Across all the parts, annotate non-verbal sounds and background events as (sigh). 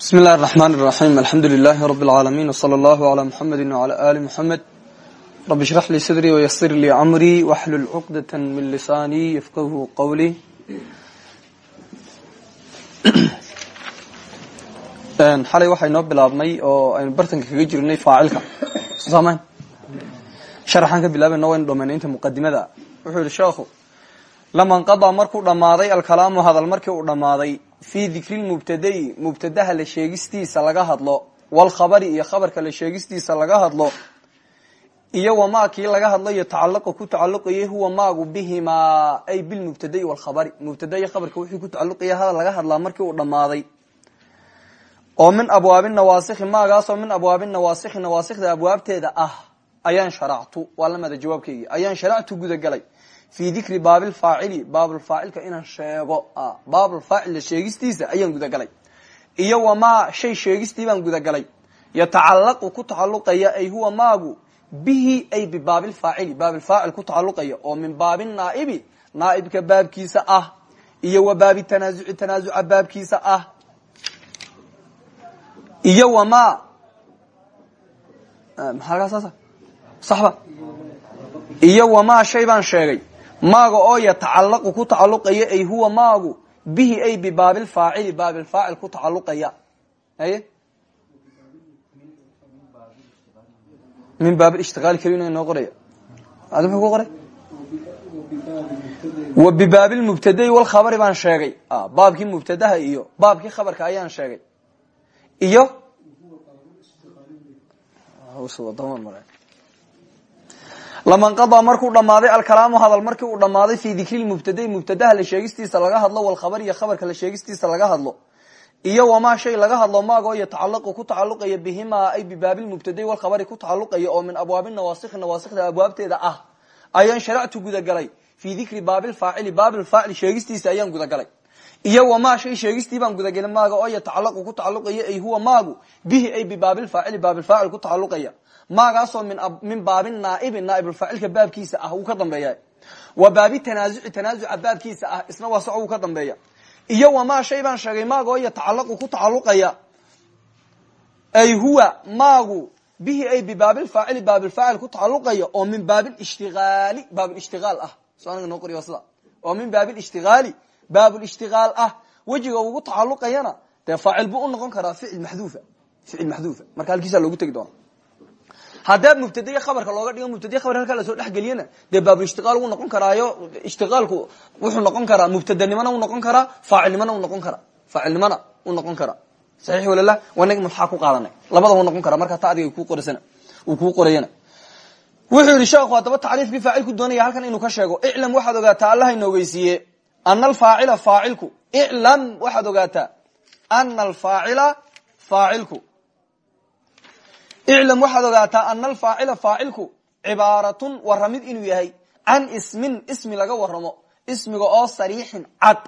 bismi illahi araxmaan iraxiim alxamdu lilaahi rabi alcaalamiin wsala allahu calaa muxamedi wcala aali muxamed rabi shrax lii sadrii wayasir lii amrii waxlul cuqdata min lisaanii yafqahu qowlii (clears throat) xalay waxay noo bilaabnay oo aynu bartanka kaga jirnay faacilka. Soosaamayn sharaxaan ka bilaabayna waynu dhamaynay inta muqadimada wuxuu yihi sheekhu lama nqadaa markuu dhammaaday alkalaamu hadal markii uu dhammaaday fii dikri lmubtadayi mubtadaha la sheegistiisa laga hadlo walkhabari iyo khabarka la sheegistiisa laga hadlo iyo wamaa kii laga hadlayo tacalaqu ku tacaluqayay huwa maagu bihimaa ay bilmubtadayi walkhabari mubtada iyo khabarka wixii ku tacaluqaya hadal laga hadlaa markii uu dhammaaday. Oo min abwaabi nawaasikhi maagaasoo min abwaabi nawaasikhi nawaasikda abwaabteeda ah ayaan sharactu waa lamada jawaabkeygi ayaan sharactu gudagalay fi dikri baabilfaacili baablfaacilka inaan sheego. Baablfaacil sheegistiisa ayaan gudagalay. Iyo wamaa shay sheegistii baan gudagalay. Yatacalaqu ku tacaluqaya ay huwa maagu bihi ay bibaabilfaacili baabilfaacil ku tacaluqaya oo min baabi naaibi naaibka baabkiisa ah. Iyo wa baabi tanaasuci tanaasuca baabkiisa ah. Iyo wamaa maxaagasaasa saxba. Iyo wamaa shay baan sheegay maaga oo yatacalaqu ku tacaluqaya ay huwa maagu bihi ay bibaabilfaacili baabilfaacil ku tacaluqaya aye min baabilishtiaali keliya inoo qoraya. Ku qoray? Wa bibaabilmubtadai walkhabari baan sheegay. Baabkii mubtadaha iyo baabkii khabarka ayaan sheegay. Iyo lama nqadaa markuu dhammaaday alkalaamu hadal markii uu dhammaaday fii dikri mubtadai mubtadaha la sheegistiisa laga hadlo walkhabar iyo khabarka la sheegistiisa laga hadlo. Iyo wamaa shay laga hadlo maagoo yatacalaqu ku tacaluqaya bihimaa ay bibaabilmubtadai walkhabari ku tacaluqaya oo min abwaabi nawaasikhi nawaasikda abwaabteeda ah. Ayaan sharactu gudagalay. Fii dikri baabilfaacili baabilfaacil sheegistiisa ayaan gudagalay. Iyo wamaa shay sheegistii baan gudagelay maaga oo yatacalaqu ku tacaluqaya ay huwa maagu bihi ay bibaabilfaacili baabilfaacil ku tacaluqaya maagaasoo min baabi naaibi naaibulfaacilka baabkiisa ah wuu ka dambeeya. Wa baabi tanaasuci tanaasuca baabkiisa ah isna waa wuu ka dambeeya. Iyo wamaa shay baan sheegay maagoo yatacalaqu ku tacaluqaya ay huwa maagu bihi ay bibaabilfaacili baabilfaacil ku tacaluqaya oo min baabilishtiaali baabilishtiaal ah. So anaga noo qoriy sida. Oo min baabilishtiaali baabulishtiaal ah. Wejiga ugu tacaluqayana dee faacil buu unoqon karaa ficil maxduufa ficil maxduufa. Marka halkiisa loogu tegi doona haddee mubtadaya khabarka looga dhigo mubtadaya khabar halkaa la soo dhexgeliyana dee baabulishtiqaal wuu noqon karaayo ishtiqaalku wuxuu noqon karaa mubtadanimana wuu noqon karaa faacilnimana wuu noqon karaa. Faacilnimana wuu noqon karaa. Saxiix walalah wanagi maxaa ku qaadanay. Labada wuu noqon karaa markaa ta adiga ku qorsana uu kuu qorayana. Wuxuu yihi sheekhu haddaba tacriifkii faacilku doonaya halkan inuu ka sheego. Iclam waxaad ogaataa allaha inooogeysiiye ana alfaacila faacilku. Iclam waxaad ogaataa ana alfaacila faacilku iclam waxaad ogaataa ana alfaacila faacilku cibaaratun waramid inuu yahay can ismin ismi laga waramo ismiga oo sariixin cad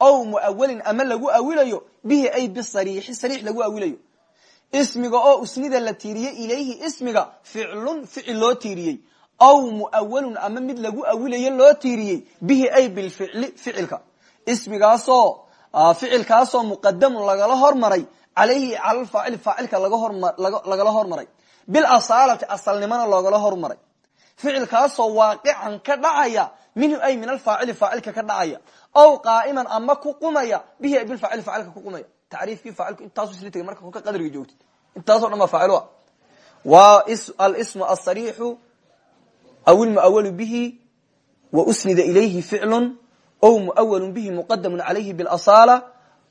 ow muawalin ama lagu awilayo bihi ay bisariixi sariix lagu awilayo. Ismiga oo usnida la tiiriyey ilayhi ismiga ficlun ficil loo tiiriyey. Ow muawalun ama mid lagu awilayo loo tiiriyey bihi ay bilficli ficilka. Ismigaasoo ficilkaasoo muqadamun lagala hormaray alayhi cala faacili faacilka lagala hormaray. Bilasaalati asalnimana loogala hormaray. Ficilkaasoo waaqican ka dhacaya minhu ay min alfaacili faacilka ka dhacaya. Ow qaa'iman ama ku qumaya bihi ay bilfaacili faacilka ku qumaya. Tacriifkii faacilku intaasu isla tegay marka kolka qadriga joogtid. Intaaso dhan baa faacil waa. Alismu asariixu aw ilmuawalu bihi wa usnida ilayhi ficlun ow muawalun bihi muqadamun calayhi bilasaala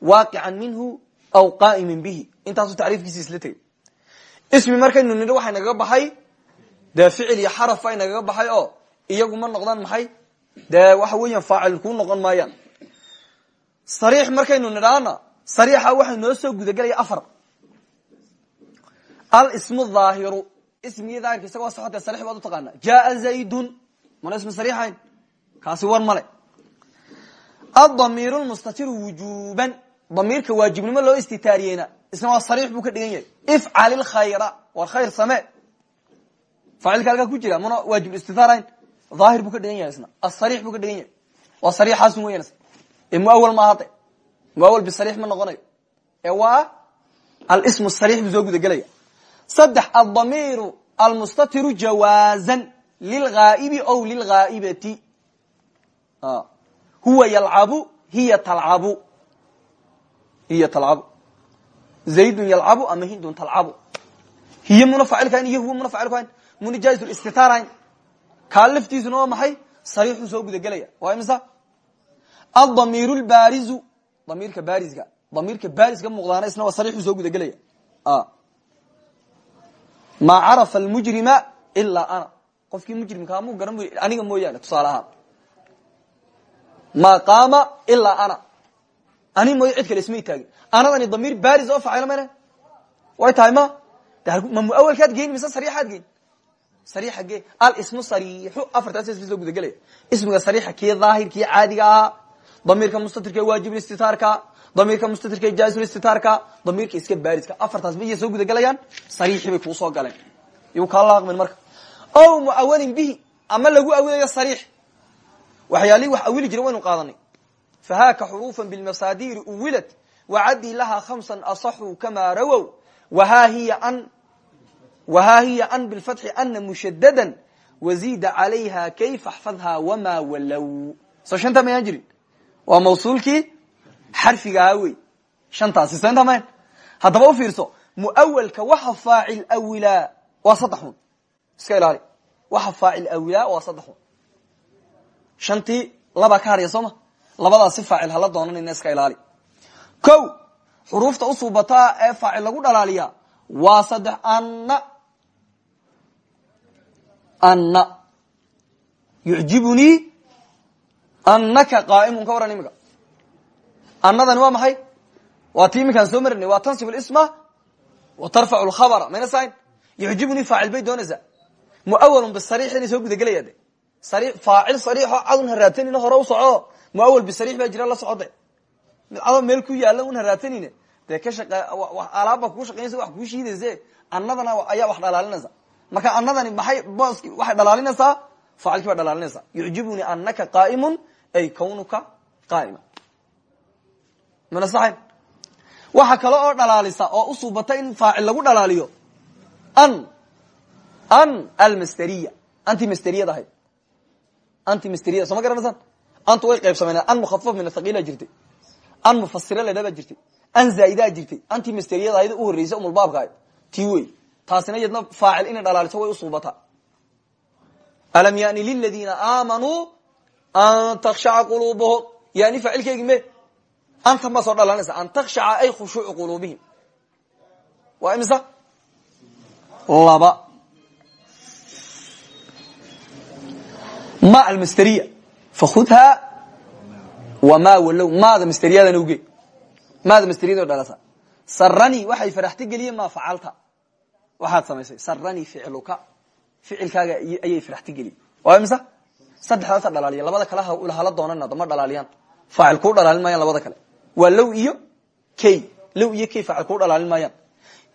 waaqican minhu aw qaaimin bihi. Intaasu tacriifkiisi isla tegay ismi markaynu nidho waxay nagaga baxay dee ficil iyo xaraf ay nagaga baxay oo iyagu ma noqdaan maxay? Dee waxa weeyaan faacil kuu noqon maayaan. Sariix markaynu nidhaana sariixa waxay noo soo gudagelaya afar. Alismu dhaahiru ismigii daahirka isaga waa soxotee sarix baad utaqaana jaa zaydun mana ismi sariixayn? Kaasi war male adamiir lmustatiru wujuban. Damiirka waajibnimo loo istitaariyeyna isna waa sariix buu ka dhigan yahay. Ifcal ilkhayra war khayr samee faacilka halkaa ku jira mana waajib istitaarayn dhaahir buu ka dhigan yahay isna asariix buu ka dhigan yahay. Waa sariixaasun weyan ee muawal ma ahade muawal bisariix ma noqonayo? Ee waa alsmu sariix buu soo gudagelaya. Saddex aldamiiru almustatiru jawaazan lilghaa'ibi ow lilghaa'ibati huwa yalcabu hiya talcabu hiya talcabu zaydun yalcabu ama hindun talcabu hiy muna faacilkahayn iyo huwa muna faacilku hayn muna jais istitaar hayn kaa laftiisuna waa maxay? Sariixuu soo gudagelaya waa imisa? Adamiir lbaarizu damiirka baariska. Damiirka baariska muuqdaana isna waa sariixuu soo gudagelaya maa carafa almujrima ilaa ana. Qofkii mujrimkaa muu garan aniga mooyaane tusaale ahaan maa qaama ilaa ana. Ani mooya cid kale ismay taagin. Anadani damiir baris oo faacilo mayna way tahay ma? Ma muawalkaad geyn mise sariixaad geyn? Sariixa ge alismu sariixu afartaas ismi soo gudagelaya ismiga sariixa kii daahir kii caadiga ahaa. Damiirka mustatirka waajibulistitaarka damiirka mustatirka jaisulistitaarka damiirka iska baariska. Afartaas ba iya soo gudagelayaan sariixii bay kuu soo galeen iyu kaa laaqmin marka. O muawalin bihi. Ama lagu awilayo sariix waxyaalihii wax awili jira waynu qaadanay. Fahaaka xuruufa bilmasaadiri uwilat wacadii lahaa hamsan asaxuu kamaa rawow wahaa hiya an bilfatxi ana mushadadan waziida calayha kayfa axfadhaa wamaa walow soo shanta mayaan jirin. Waa mawsuulkii xarfigahaa wey shantaasi santa mayn haddaba u fiirso muawalka waxa faacil awilaa waa saddexun iska ilaali. Waxa faacil awilaa waa saddexun shantii labaa ka hadhaya soo ma labadaas si faacil hala doonanayna iska ilaali. Ko xuruufta usuubataa ee faacil lagu dhalaaliya waa saddex anna. Anna. Yucjibunii annaka qaa'imun ka waran imika annadani waa maxay? Waa ti iminkaan soo marinay waa tansib isma wa tarfacu lkhabara mayna sain yucjibunii faacil bay doonaysaa. Muawalun bisariix inay soo gudagelaya de sari faacil sariixoo cadun ha hore u soco. Muawal bisariix baa jira la socode mid meel ku yaalla un ha raadsanine dee ka shaqe alaabba kuu shaqeynaysa wax kuu shiidayse annadana ayaa wax dhalaalinaysa. Marka annadani maxay booski waxay dhalaalinaysaa faacilkii baa dhalaalinaysa. Yucjibunii anaka qaa'imun ay kawnuka qaa'ima mana saxayn waxa kale oo dhalaalisa oo usuubata in faacil lagu dhalaaliyo. An an almasteriya. Anti masteriyad ahayd anti masteriyad soo ma garanaysaan antu way qaybsameen an mukhafaf min athaqiila jirtay an mufasira la dhaba jirtay an zaa'idaa jirtay anti masteriyad ahayd u horreysay umulbaabka ahayd tii wey taasina iyadna faacil inay dhalaaliso way usuubata alam yani liladiina aamanuu an takshaca quluubuhum yani faacilkeegi me antan baa soo dhalanaysa an takshaca ay khushuucu quluubihim waa imisa laba ma almasteriya. Fakhudhaa wamaa walow maada masteriyadana uge maada masteriyado dhalasa. Sarani waxay faraxti geliyeen maa facalta waxaad samaysay. Sarani ficluka. Ficilkaaga ayay faraxti geliyen waa imisa? Saddexdaasa dhalaaliya labada kale hala doonana dama dhalaaliyaan faacil kuu dhalaalin maayaan labada kale. Waa low iyo key low iyo key faacil kuu dhalaalin maayaan.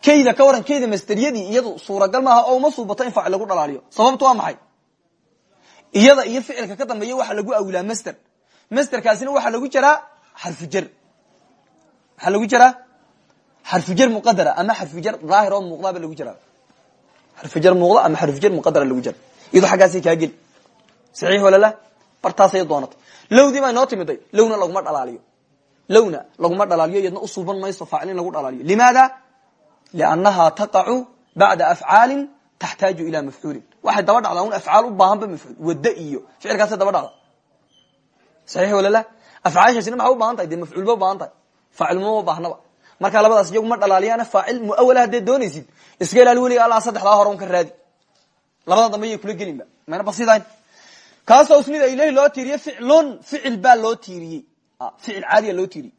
Keyda ka waran keyda masteriyadii iyadu suuragal maaha oo uma suubato in faacil lagu dhalaaliyo. Sababtu waa maxay iyada iyo ficilka ka dambeeya waxaa lagu awilaa master. Masterkaasina waxaa lagu jiraa xarfujar waxaa lagu jiraa xarfujar muqadara ama xarfujar daahir oo muuqdaaba lagu jiraa xarfujar muuqda ama xarfujar muqadara lagu jira iyadoo xaggaasay kaa geli. Saxiix walala bartaasay doonatay lowdii baa inoo timiday lowna laguma dhalaaliyo. Lowna laguma dhalaaliyo iyadna usuuban mayso faacil in lagu dhalaaliyo. Limaada? Liannaha taqacu bacda afcaalin taxtaaju ila mafcuulin waxay daba dhacdaa un afcaal u baahanba mafcuul wada iyo ficilkaasay daba dhacda saxiix walala afcaashaasina maxaa u baahan tahay? Dee mafcuulba u baahan tahay? Faacilmuma baahnaba markaa labadaas iyagu ma dhalaaliyaana faacil muawala haddaed doonaysid. Iska ilaali weliga alla saddexdaa hore un ka raadi. Labada dambe yay kula gelinba. Mayna basidayn kaasoo usnida ilahi loo tiiriye ficlun. Ficil baa loo tiiriyey. Ficil caadiya loo tiiriyey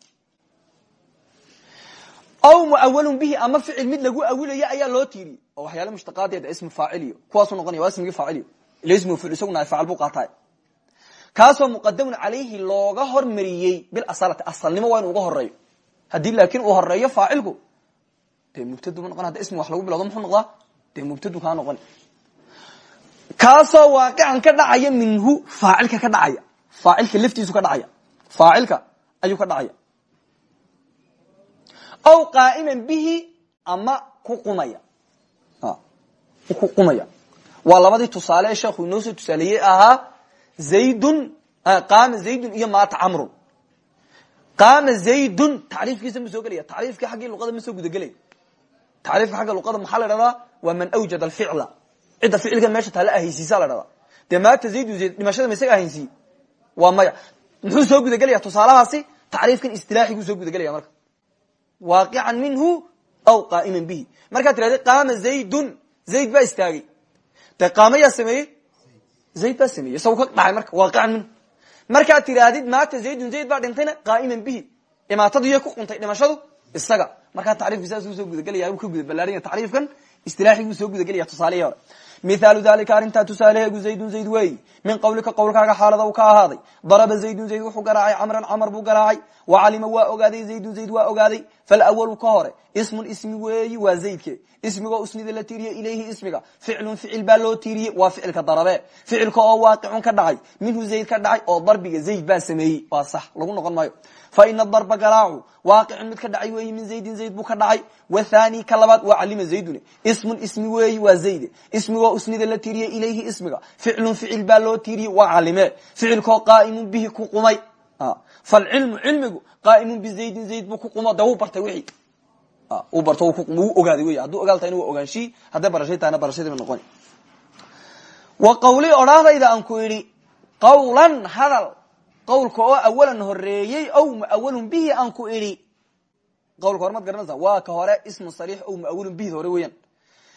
aw muawalun bihi ama ficil mid lagu awilayo ayaa loo tiiriyey oo waxyaala mushtaqaadeeda ismu faaciliyo kuwaasu noqonaya waa ismigii faaciliyo ila ismu ficil isaguna faacil buu qaataay kaasoo muqadamun calayhi looga hormariyey bilasalati asalnimo waa inu horeeyo haddii laakin uu horeeyo faacilku dee mubtadu ma noqon ismi wax lagu bilowdo muxuu noqdaa dee mubtadu kaa noqon. Kaasoo waaqican ka dhacaya minhu faacilka ka dhacaya. Faacilka laftiisu ka dhacaya. Faacilka ayuu ka dhacaya aw qaa'iman bihi ama ku qumaya ku qumaya waa labadii tusaale ee sheekhu inoo soo tusaaleeyey ahaa zaydun qaama zaydun iyo maata camrun qaama zaydun tacriifkiisa ma soo gelaya tacriifka xaggii luqada ma soo gudagelaya tacriifka xagga luqada maxaa la dhahdaa waa man awjad alficla cidda ficilkan meesha taala ahaysiisa la dhahdaa dee maata zaydun zayd dhimashada ma isaga ahaysiiye waa maya muxuu soo gudagelaya tusaalahaasi tacriifkan istilaaxiguu soo gudagelaya marka waaqican minhu aw qaa'iman bihi markaad tirahda qaama zaydun zayd baa istaagay de qaama yaa sameeyey zayd baa sameeyey isagu ka dhacay marka waaqican minhu markaad tirahdid maata zaydun zayd baa dhintayna qaa'iman bihi imaatadu iyo ku quntay dhimashadu isaga markaa tacriifka saasuu soo gudagelaya u ka guda ballaaranya tacriifkan istilaaxiguu soo gudagelaya tusaalihii hore mithaalu dalika arrintaa tusaalaheegu zaydun zayd weeyi min qawlika qowlkaaga xaalada u ka ahaaday daraba zaydun zayd wuxuu garaacay camran camar buu garaacay wa calima waa ogaaday zaydun zayd waa ogaaday falwalu ka hore ismun ismi weeyi waa zaydke ismigoo usnida la tiiriye ilayhi ismiga ficlun ficil baa loo tiiriyey waa ficilka darabe ficilka oo waaqicun ka dhacay minhu zayd ka dhacay oo darbiga zayd baa sameeyey waa sax lagu noqon maayo fa ina darba garaacu waaqicun mid ka dhacay weeyi min zaydin zayd buu ka dhacay wathani ka labaad waa calima zaydune ismun ismi weeyi waa zayde ismigoo usnida la tiiriye ilayhi ismiga ficlun ficil baa loo tiiriyey waa calime ficilkoo qaa'imun bihi ku qumay falcilmu cilmigu qaa'imun bizaydin zayd buu ku qumo de wuu bartay wixii uu barto wuu ogaaday wey hadduu ogaal tahayna waa ogaanshii hadday barashay tahayna barashadiiba noqoni wa qawli odhahdayda aan ku idhi qawlan hadal qawlka oo awalan horeeyey ow muawalun bihi aan ku idhi. Qawlka hore garanaysa waa ka hore ismu sariix ow muawalun bihi hore weeyaan.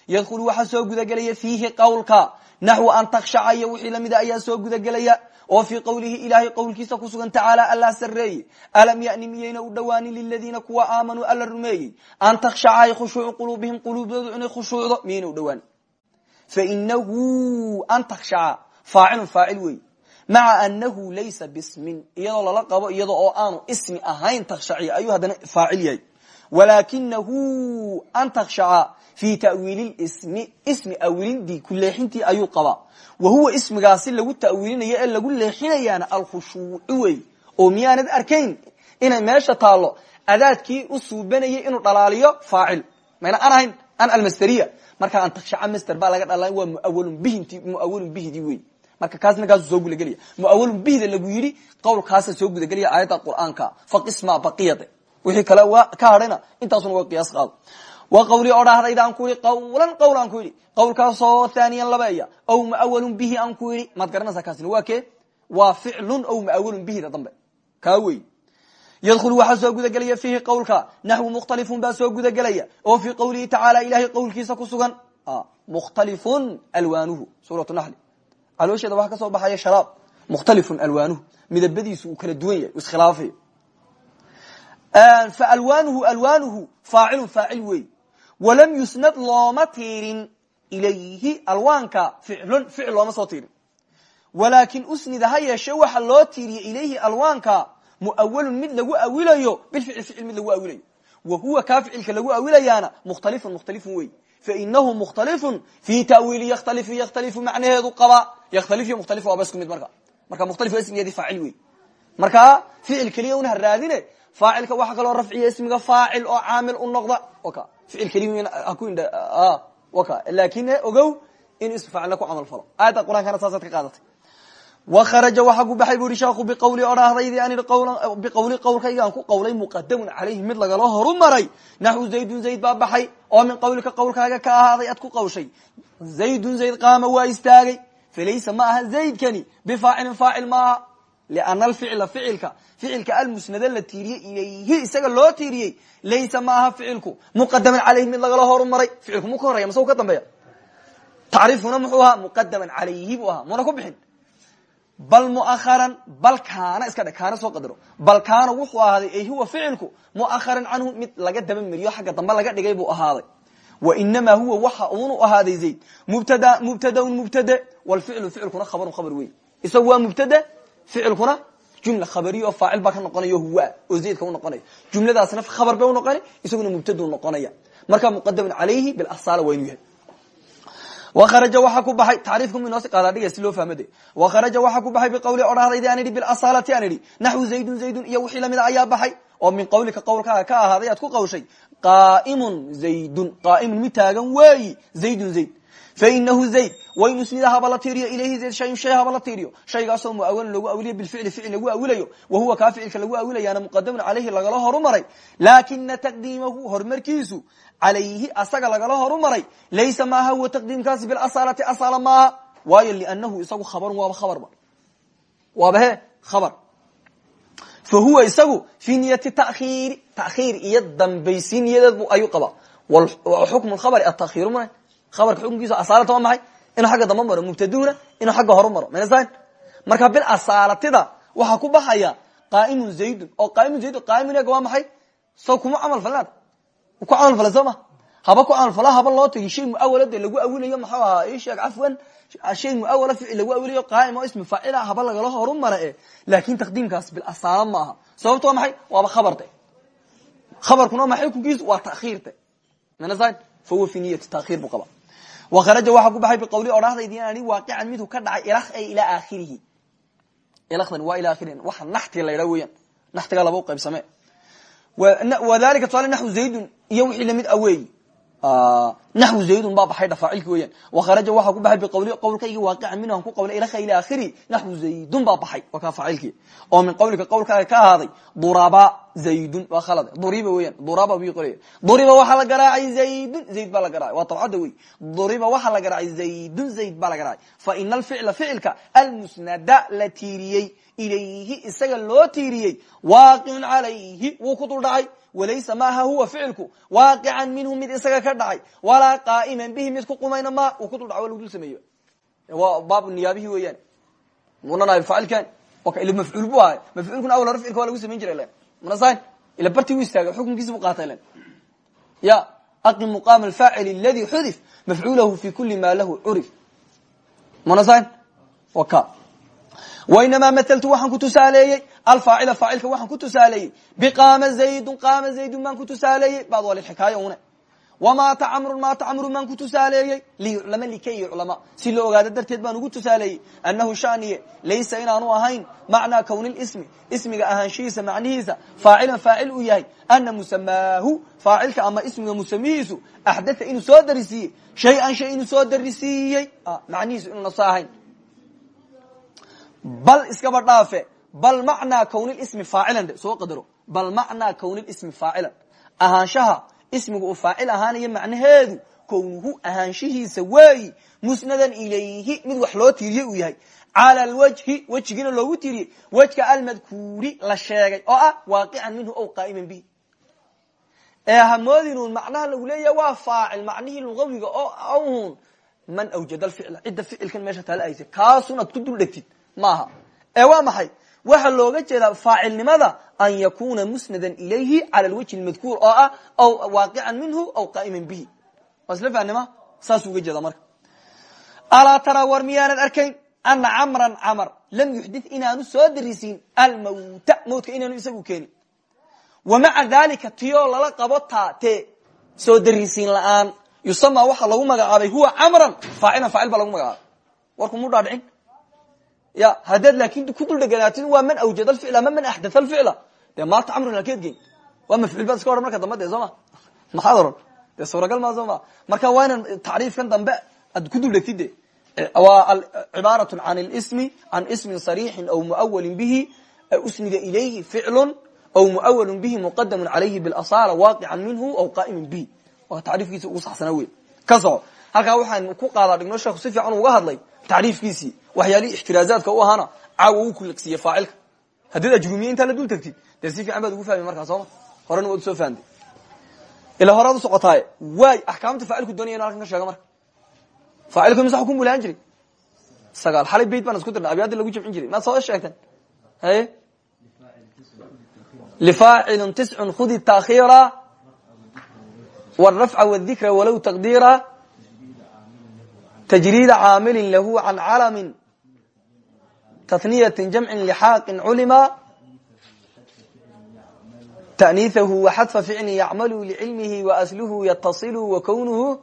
Yadkhulu waxaa soo gudagelaya fiihi qawlka naxwu an takshaca iyo lamida ayaa soo gudagelaya. Oo fii qawlihi ilaahay qowlkiisa ku sugan tacaala alla sareeye alam yani miyayna u dhowaanin liladiina kuwa aamanuu alla rumeeyey. An takshaca ay khushuucu quluubihim quluubdoodu inay khushuucdo miyayna u dhowaanin fainahu an takshaca faacilun faacil wey maca anahu laysa bismin iyadoo lala qabo iyadoo oo aanu ismi ahayn takshaciya ayuu haddana faacil yahay walakinahu an takshaca fi tawiili ismi ismi awilindii ku leexintii ayuu qabaa wa huwa ismigaasi lagu ta'wiilinayo ee lagu leexinayaana alkhushuuci wey oo miyaanad arkayn inay meesha taalo adaadkii u suubanayay inuu dhalaaliyo faacil mayna an ahayn an almasteriya marka an takshaca master baa laga dhala waa muawalun bihidi wey marka kaasna kaasuu soo gudagelaya. Muawalun bihida lagu yidhi qowlkaasa soo gudagelaya aayadda qur'aanka. Faqisma baqiyade wixii kale ka hadhayna intaasuna waa qiyaas qaado wa qawli odhahdayda aan ku yidhi qawlan qowl aan ku yidhi. Qawlkaasoo thaniyan labeeya ow muawalun bihi aan ku yidhi. Maad garanaysaa kaasina waa kee waa ficlun ow muawalun bihida dambe. Kaa wey yadkhulu waxaa soo gudagelaya fiihi qawlka. Naxwu mukhtalifun baa soo gudagelaya. Oo fii qawlihi tacaala ilahay qowlkiisa ku sugan. Mukhtalifun alwaanuhu. Suuratu naxli caloosheeda waxaa ka soo baxaya sharaab. Mukhtalifun alwaanuhu. Midabadiisu uu kala duwan yahay iskhilaafayo fa alwaanuhu alwaanuhu faacilun faacil wey walam yusnad looma tiirin ilayhi alwaanka ficlun ficil looma soo tiirin. Walaakin usnida ha yeeshe waxa loo tiiriye ilayhi alwaanka muawalun mid lagu awilayo bilficli ficil mid lagu awilayo. Wa huwa kaa ficilka lagu awilayaana mukhtalifun mukhtalifun wey fainahu mukhtalifun fi tawiili yakhtalifu yakhtalifu macnaheedu qaba yakhtalifu iyo mukhtalif waaba isku mid marka marka mukhtalif waa ismigeedii faacil wey markaa ficil keliya una haraadine faacilka waxaa kaloo rafciya ismiga faacil oo caamil u noqda ka ficil keliya haku indha ka laakiin ogow in ism faacilna ku camal falo aayadda qur'aankana saasaad ka qaadatay wakharaja waxaa ku baxay bu ihi sheekhu biqawli odhaahdaydii an biqawli qawlkayga aan ku qawlay muqadamun calayhi mid lagala horu maray naxwu zaydun zayd baa baxay oo min qawlika qawlkaaga ka ahaaday ad ku qawshay zaydun zayd qaama waa istaagay falaysa ma aha zaydkani bifaacilin faacil maaha liana alficla ficilka ficilka almusnada la tiiriyey ilayhi isaga loo tiiriyey laysa ma aha ficilku muqadaman calayhi mid lagala horu maray ficilku mu ka horeya mase u ka dambeeya tacriifuna muxuu ahaa muqadaman calayhi buu ahaa muna ku bixin bal muaharan bal kaana iska dhe kaana soo qadaro bal kaana wuxuu ahaaday ay huwa ficilku muaharan canhu mid laga daba meriyo xagga dambe laga dhigay buu ahaaday inamaa huwa waxa uunu ahaaday zayd. Mubtada mubtadaun mubtade walficlu ficilkuna khabarun khabar wey isagu waa mubtade ficilkuna jumla khabariya oo faacil baa ka noqonayo huwa oo zaydka u noqonaya. Jumladaasna khabar bay unoqona isaguna mubtadu noqonaya. Marka muqadamun calayhi bilasala waa inuu yahay. Wkharaja waxaa ku baxay tacriifku inoosi qaadaadhiga si loo fahmade wakharaja waxaa ku baxay biqawli odhahdaydi aan idhi bilasalati aan idhi naxwu zaydun zaydun iyo wixii lamida ayaa baxay. Oo min qawlika qawlkaaga ka ahaaday aad ku qawshay qaaimun zaydun qaaimun mid taagan weeyi zaydun zayd fainahu zayd wain usnida haba la tiiriyo ilayhi zayd shayun shay haba la tiiriyo shaygaasoo muawalan lagu awiliyo bilficli ficil lagu awilayo wa huwa kaa ficilka lagu awilayaana muqadamun caleyhi lagala horumaray laakina taqdiimahu horumarkiisu calayhi asaga lagala horumaray laysa maaha huwa taqdiimkaasi bilasaalati asaala maaha waayo lianahu isagu khabarun waaba khabarba waaba he khabar fa huwa isagu fi niyati tahiiri takhiir iyo dambaysiin niyadeed ayuu qabaa xukmu khabari atakhiru ma abarka xukunkiisa asaalata waa maxay inuu agga damba maro mubtaduna inuu agga horu maro mn marka bil asaalatida waxaa ku baxaya qaaimun zaydun oo qaaimun zaydun qaaimunega waa maxay so kuma camal falnaad ku camal falay soo ma haba ku camal fala haba loo tagi shay muawala de lagu shay muawala ficil lagu awilayo qaa'im oo ismi faacila haba lagala horu mara e laakin taqdiimkaas bil asaala ma aha sababto waa maxay? Waaba khabarte khabarkuna waa maxay xukunkiisu waa takhiirte mn fa huwa fi niyati takhiir buu qaba wkharaja waxaa ku baxay biqawli odhahdaydi ani waaqican miduu ka dhacay ilaa ay ilaa aakhirihi. Ilakdan waa ila akhirihi waxa naxtiga la yidhaha weeyaan. Naxtiga laba u qaybsame wadalika tusaale naxwu zaydun iyo wixii la mid a naxwu zaydun baa baxay dhafaacilki weeyaan wakharaja waxaa ku baxay biqawli qawlkaygi waaqican minhu aan ku qawlay ila aakhirihi naxwu zaydun baa baxay waa kaa faacilkii oo min qawlika qawlkaaga ka ahaaday duraba zaydun waa khalad duriba weeyaan duraba bi qoraya duriba waxaa la garaacay zaydun zayd baa la garaacay waa tabcadda wey duriba waxaa la garaacay zaydun zayd baa la garaacay fa ina alficla ficilka almusnada la tiiriyey ilayhi isaga loo tiiriyey waaqicun calayhi wuu ku dul dhacay walaysa maaha huwa ficilku. Waaqican minhu mid isaga ka dhacay. Walaa qaa'iman bihi mid ku qumayna ma uu ku dul dhaca wa lagu dul sameeyo. Waa baabu niyaabihi weeyaan. Munanahay faacilkan ila mafcuul bu ahay. Mafcuulkuna awal hore ficilka waa lagu samayn jiray len manasan ila barti u istaagay xukunkiisi bu qaatay len ya aqim muqaama alfaacil aladi xudif mafcuulahu fi kuli ma lahu curif. Manasan wa ka. Wainamaa maaltu waxaan ku tusaaleeyey alfaacila faacilka waxaan ku tusaaleeyey biqaama zaydun qaama zaydun baan ku tusaaleeyey bad waa lixikaaya une wamaata camrun maata camrun baan ku tusaaleeyey liyuclama likay yuclama si la ogaado darteed baan ugu tusaaleeyey annahu shaniye laysa inaanu ahayn macnaa kowni lismi ismiga ahaanshihiisa macnihiisa faacilan faacil uu yahay ana musamaahu faacilka ama ismiga musamihiisu axdatha inuu soo darisiiyey shay-an shay inuu soo darisiiyey macnihiisu inuuna soo bal macnaa kownilismi faacilan de soo qadaro. Bal macnaa kownilismi faacilan ahaanshaha ismiga uu faacil ahaanayo macnaheedu kownuhu ahaanshihiisa weeyi musnadan ilayhi mid wax loo tiiriye uu yahay. Cala alwajhi wejigiina loogu tiiriyey wejka almadkuuri la sheegay oo ah waaqican minhu ow qaa'iman bihi. Ee hamoodinuun macnaha lagu leeyaha waa faacil macnihii lugawiga oo hun man awjada alficla cidda ficilkan meesha taala aysa kaasun aad ku dul dhegtid maaha. Ee waa maxay waxaa looga jeedaa faacilnimada an yakuna musnadan ilayhi cala lwajhi lmadkuur oo ah aw waaqican minhu aw qaa'iman bihi. Waa isla fahnima uga jeeda marka. Alaa taraa war miyaanad arkayn ana camran lam yuxdit inaanu soo darisiin almawta mawtka inaanu isagu keenin. Wa maca dalika tiyoo lala qabo taa te soo darisiin yusama waxaa lagu magacaabay huwa camran faacilan faacil baa magacaabay. Warku mu dhaadhicin ya haddaad laakin ku dul dheganaatid waa man awjad alficla ma man axdat alficla dee maanta camrun halkeed geyn waa mafcuul baad iska odhan marka dambe de soo ma maxaad oran dee suuragal maa soo ma marka waa inan tacriifkan dambe aad ku dul dhegtid de waa cibaarat can lsmi can ismin sarixin aw muawalin bihi usnida ilayhi ficlun aw muawalun bihi muqadamun calayhi bilasala waaqican minhu aw qa'iman bihi waa tacriifkiisa ugu saxsanaa wey ka soco halkaa waxaan ku qaadaa dhigno sheekhu si fiican uga hadlay tacriifkiisii waxyaalihii ixtiraazaadka u ahaana caawa uu kulaqsiiye faacilka. Haddiid ajrumiye intaa la dul tagtid dee si fiican baad ugu fahmi markaa sooma horena waad u soo fahamtay. Ilaa horaad u socotaaye waay axkaamta faacilku doonaya inu halkan ka sheego marka. Faacilku mise xukun buu lahaan jiray. Sagaal xalay beyt baan isku dirnay abyaadii lagu jamcin jiray. Maad soo sheegteen haye lifaacilun tiscun khudi taakhiira wrafca wdikra walow taqdiira tajriid caamili lahu can calami taniyati jamcin lxaaqin culima taniiahu waxadfa ficli yacmalu licilmihi waasluhu yatasilu wakownuhu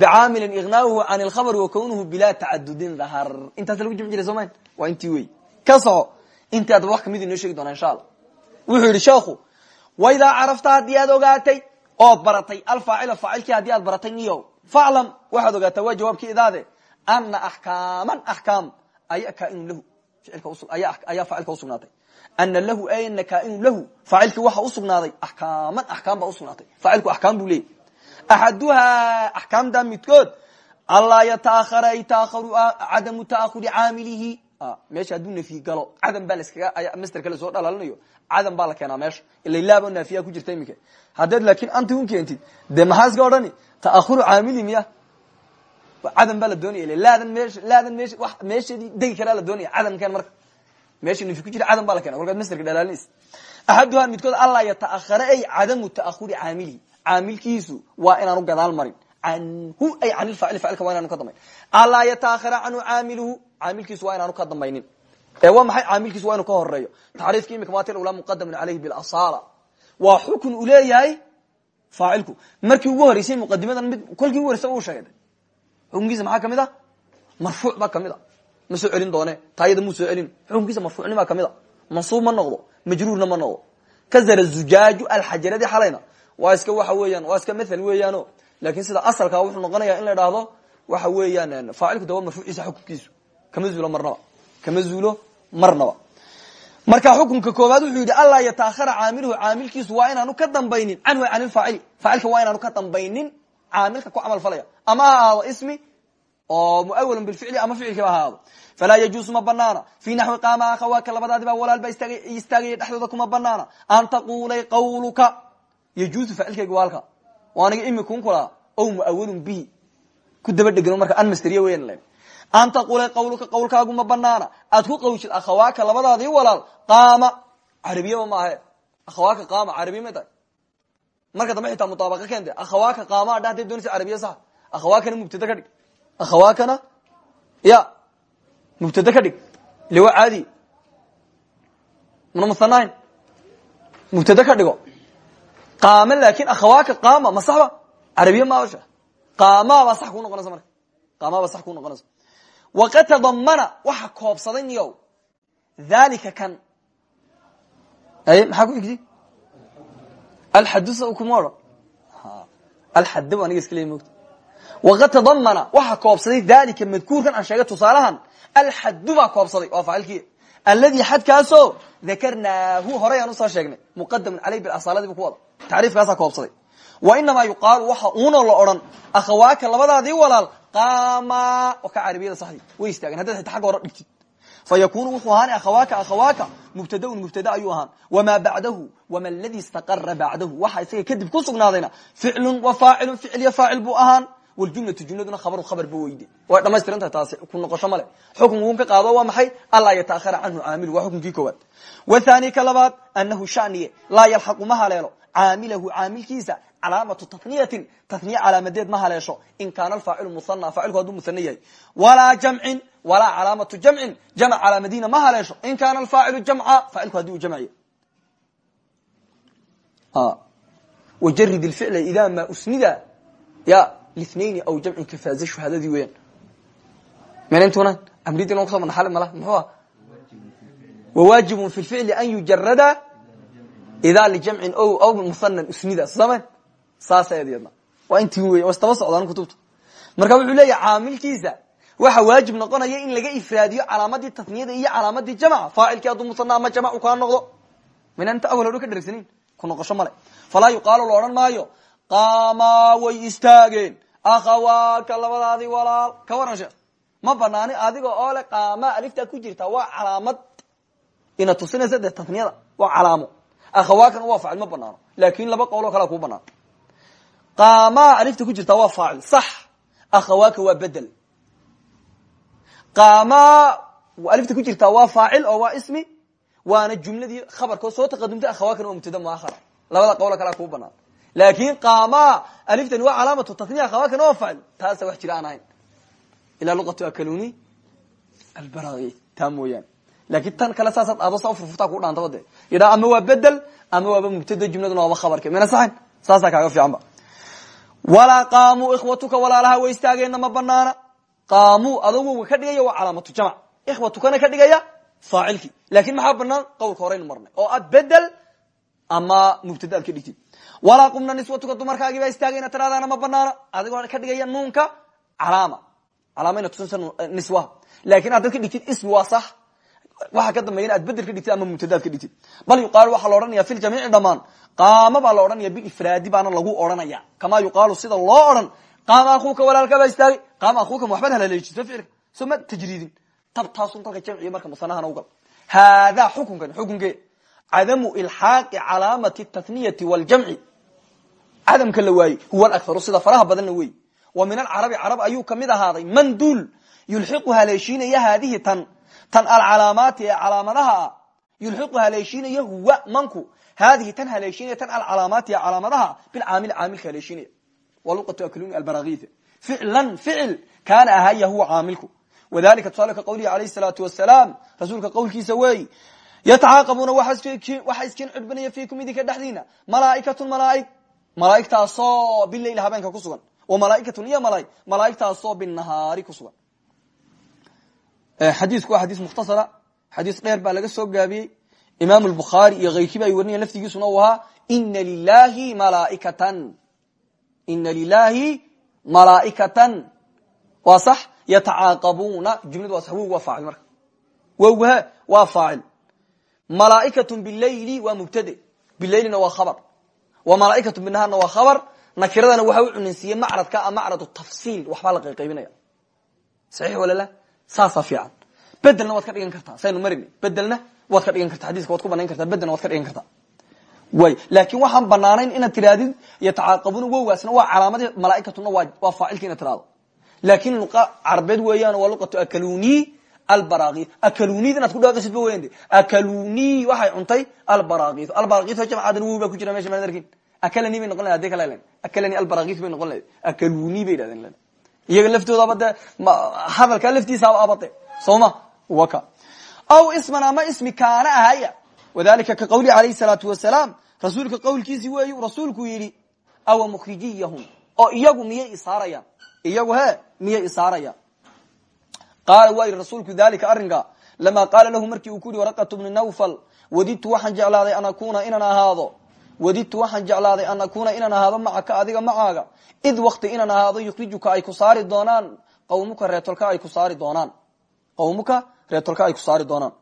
bicaamilin iqnaahu can lkhabr wakownuhu bilaa tacadudin dahar intaas lagu jimi jiray soo ma waa intii wey ka soco intii adaba wax ka mid inoo sheegi doona insha alla wuxuu yidhi sheekhu waidaa carafta haddii aad ogaatay ood baratay. Alfaacil faacilkii haddii aad baratay niyo faclam waxaad ogaataa waa jawaabkii idaade ana axkaaman axkaam aya kaainu lahu ayaa faacilka usugnaatay ana lahu ana kaainu lahu faacilkii waxa usugnaaday axkaaman axkaam baa usugnaatay faacilku axkaam buu leeyay axaduhaa axkaamta midkood anlaa yataahara ay taakharu cadamu taahuri caamilihi meesha hadduu nafyi galo cadam baa laskaga masterka la soo dhalaalinayo cadam baa la keenaa meesha. Ila laabo naafiya ku jirta iminka haddaad laakin anti un keentid dee maxaa iska odhani? Taahuru caamili baa la doonaya ila laadan mesh laadan mesh wa meeshadii degi karaa la doonaya cadam keen marka. Meesha nafyi ku jira cadam baa la keena kolkaad masterka dhalaalinaysa axaduhaa midkood anlaa yataahara ay cadamu taahuri caamilihi caamilkiisu waa inaanu gadaal marin. Anhu ay can ilfaacil facilka waa inaanu ka dambayn. Alaa yataahara canhu caamiluhu caamilkiisu waa inaanu ka waa maxay caamilkiisu? Waa inu ka horeeyo taxriifki imika maati ula muqadamun alayhi bilasala waa xukun uu leeyahay faacilku. Markii ugu horeysay muqadimadan mid kolkii ugu horeysa u sheegay. Xukunkiisa maxaa ka mid a? Marfuuc baa ka mid a. Ma soo celin doone. Taayada muu soo celin. Xukunkiisa marfuucnimaa ka mid a. Mansuub ma noqdo. Majruurna ma noqdo. Kazara zujaaju alxajaradi xalayna. Waa iska waxa weeyaan waa iska mathal weeyaano. Lakin sida asalka wuxuu noqonaya in la idhaahdo waxa weeyaan faacilku de waa marfuuciisa xukunkiisu. Kama zuulo marnaba. Kama zuulo marnaba. Marka xukunka koowaad wuxuu yidhi anlaa yataahara caamiluhu caamilkiisu waa inaanu ka dambaynin. Canhu can ilfaacili faacilka waa inaanu ka dambaynin caamilka ku camal falaya. Ama ha ahaado ismi oo muawalan bilficli ama ficilkiiba ha ahaado. Falaa yajuusu ma banaana fi naxwi qaama akhawaaka labadaadiba walaal ba istaagaya dhexdooda kuma banaana an taqulay qawluka. Yajuusu faacilkayga waa halka. O aniga imikun kulaa o muawalun bihi. Ku daba dhegano marka an masteriya weyan len an taqulay qawluka qawlkaagu ma banaana aad ku qawshid akhawaaka labadaadii walaal qaama carabiyaba maahe akhawaaka qaama carabiya may tahay marka dambe xitaa mutaabaqa keente akhawaaka qaama adha haday doonaysa sax akhawaakana mubtada ka dhig akhawaakana ya mubtada ka dhig ile waa caadi muna musanahayn mubtada ka dhigo qaama laakin akhawaaka qaama ma saxba carabiya maasha qaamabaa sax kuu noqonaysa marka qaamabaa sax kuu noqonaysa waqad tadamana waxa koobsaday niyow dhalika kan maxaa ku xigti alxadusa kuma odhan alxadab aniga iska leey mogta waqad tadamana waxa koobsaday dhalika madkuurkan aan sheegay tusaalahan alxadu baa koobsaday. waa faacilkii alladii xadkaasoo dakarnaahu horay aan u soo sheegnay muqadamun caleyh bilasaaladiibu ku wada tacriifkaasaa koobsaday. wa inamaa yuqaalu waxa uunoo la odhan qaama oo ka carabiyada saxdii way istaagen haddaad xita xagga hore dhigtid fa yakunu wuxuu ahaan akhawaaka akhawaaka mubtadaun mubtada ayuu ahaan wamaa bacdahu wama ladii istaqara bacdahu waxa isaga kadib ku sugnaadayna ficlun wa faacilun ficil iyo faacil buu ahaan wljumlatu jumladuna khabaru khabar ba weyde way dhamaystiran tahay taasi ku noqosho male xukunkuun ka qaado waa maxay anlaa yataahara canhu caamilu waa xukunkii koowaad wathani ka labaad anahu shaniye laa yalxaqu ma haleelo caamilahu caamilkiisa calaamatu taniyatin taniya calaamadeed ma haleesho. In kaana alfaacilu muhana faacilku hadduu muhane yahay. Walaa jamcin walaa calaamatu jamcin jamc calaamadiina ma haleesho. In kaana alfaacilu jamca faacilku haddii uu jamciyo wajarid ilficla ida ma usnida. Ya linayn aw jamcin kafaaza shuhadadii weeyaan mntuna amridin kuso mana xali mala muxuu ah? Wawaajibun fi lficli an yujarada ida lijamcin aw muhanan usnida. Sama saasa eedyadna waa intii wey waa istaba socdaan kutubta marka wuxuu leeyahay caamilkiisa waxa waajib noqonaya in laga ifraadiyo calaamadii taniyada iyo calaamadii jamca faacilkii hadduu muhana ama jamc u kaa noqdo. Mina inta awal hore ka dhergsanayn ku noqosho male falaa yuqaalu la odhan maayo qaama way istaageen. Akhawaaka labadaadii walaal. Ka waran sheekh ma banaani adiga oo le qaama aliftaa ku jirtaa waa calaamad. Ina tusinaysa dee taniyada waa calaamo. Akhawaakana waa faacil ma banaano laakin laba qowloo kalea kuu banaan qaama alifta ku jirtaa waa faacil. Sax. Akhawaaka waa bedel. Qaama alifta ku jirtaa waa faacil oo waa ismi waana jumladii khabarkoo soo taqadumtay akhawaakana waa mubtada muahara labada qowlo kalea kuu banaan. Laakin qaama aliftani waa calaamatu taniya akhawaakana waa faacil. Taasa wax jira aan ahayn ilaa luqatu akaluni albara taa mooyaane laakiin tan kale saasaad adosa furfurtaa ku dhaantaba de yidhaa ama waa bedel ama waaba mubtada jumladuna waaba khabarka. Mina saxayn saasaa kaaga fiican ba walaa qaamuu ikhwatuka walaalaha way istaageenna ma banaana qaamuu adogoga ka dhigaya waa calaamatu jamc ikhwatukana ka dhigaya faacilkii. Lakin maxaa banaan qawlka horeynu marnay. Oo ah bedel ama mubtada aad ka dhigtid. Walaa qumna niswatuka dumarkaagii baa istaagayna tiraadaana ma banaana adigoo ka dhigaya nuunka calaama. Calaamayna tusinsa niswaha laakin haddaad ka dhigtid ismi waa sax waxa ka dambeya aad bedel ka dhigtid ama mubtada ad ka dhigtid. Bal yuqaalu waxaa la odhanaya fi ljamiici dhamaan. Qaama baa la odhanaya biifraadi baana lagu odhanaya kamaa yuqaalu sida loo odhan qaama akuuka walaalka baa istaagay qaama akuuka waxbaad halaleejiso ficilka soo ma tajriidin. Tab taasun kalka jamciyo marka musanahana ugal haadaa xukunkan xukunke. Cadamu ilxaaqi calaamati tathniyati waljamci cadamka la waayey huwa akaru sida faraha badanna wey wa min alcarabi carab ayuu ka mid ahaaday. Man duul yulxiqu haleeshiinaya haadihi tan tan alcalaamaati ee calaamadaha ah yulxiqu haleeshiinaya huwa manku. Haadihi tan haleeshiinaya tan alcalaamaati ee calaamadaha bilcaamil caamilka haleeshiinaya. Waluqatu akluni albaragith ficlan ficil kaana ahaya huwa caamilku. Wadalika tusaale ka qawlihi alayh salaatu wasalaam rasuulka qowlkiisa weey yatacaaqabuuna waxa iskin cudbanaya fiikum idinka dhexdiina. Malaaikatun malaaig malaaigtaasoo bileyl habeenka ku sugan. Wa malaaikatun iyo malaaig malaaigtaasoo binahaari ku sugan xadiisku waa xadiis mukhtasara. Xadiis dheer baa laga soo gaabiyey. Imaam lbukhaari iyo keyrkiiba ay warinayan laftigiisuna uu ahaa ina lilahi malaaikatan. Ina lilahi malaaikatan. Waa sax. Yatacaaqabuuna jumladu waa sax. Wowg waa faacil marka. Wowgha waa faacil. Malaaikatun bileyli waa mubtade. Bileylina waa khabar. Wa malaaikatu binahaarna waa khabar. Nakiradana waxa u cunansiiyey macradka macrad tafsiil. Waxbaa la qayqaybinaya saxiix walala saasaa fiican. Bedelna waad ka dhigan kartaa saynu marin bedelna waad ka dhigan karta xadiska waad ku banayn kartaa bedelna waad ka dhigan kartaa. Way laakin waxaan banaanayn inaad tirahdid yatacaaqabuuna wowgaasna waa calaamadi malaaikatuna waa faacilka inaad tirahdo laakin luqa carabeed weeyaan waa luqatu akaluni albaraki akalunid inaad ku dhawaqisid ba weyan de akaluni waxay cuntay albarakit albarakito jamcadan wow baa ku jira meesha maan arkin. Akalani bay noqon adi kala len akalani albarakit bay noqon lahed akaluni bay yidhahdeen iyaga laftoodaba de hadalkaa laftiisaaba abade soma waka. Aw isman ama ismi kaana ahaya. Wadalika ka qawlihi alayhi salaatu wasalaam rasuulka qawlkiisi weeyu rasuulku yidhi awa mukhrijiyahum. Oo iyagu miyay isaarayaan iyagu he miyay isaarayaan qaala waa rasuulku dalika arrinka lama qaala lahu markii uu ku yihi waraqatu bni nawfal wadidtu waxaan jeclaaday an akuna inaan ahaado wadidtu waxaan jeclaaday an akuna inaan ahaado macaka adiga macaaga. Id wakti inaan ahaado yukrijuka ay ku saari doonaan. Qawmuka reetolka ay ku saari doonaan. Qawmuka reetolka ay ku saari doonaan.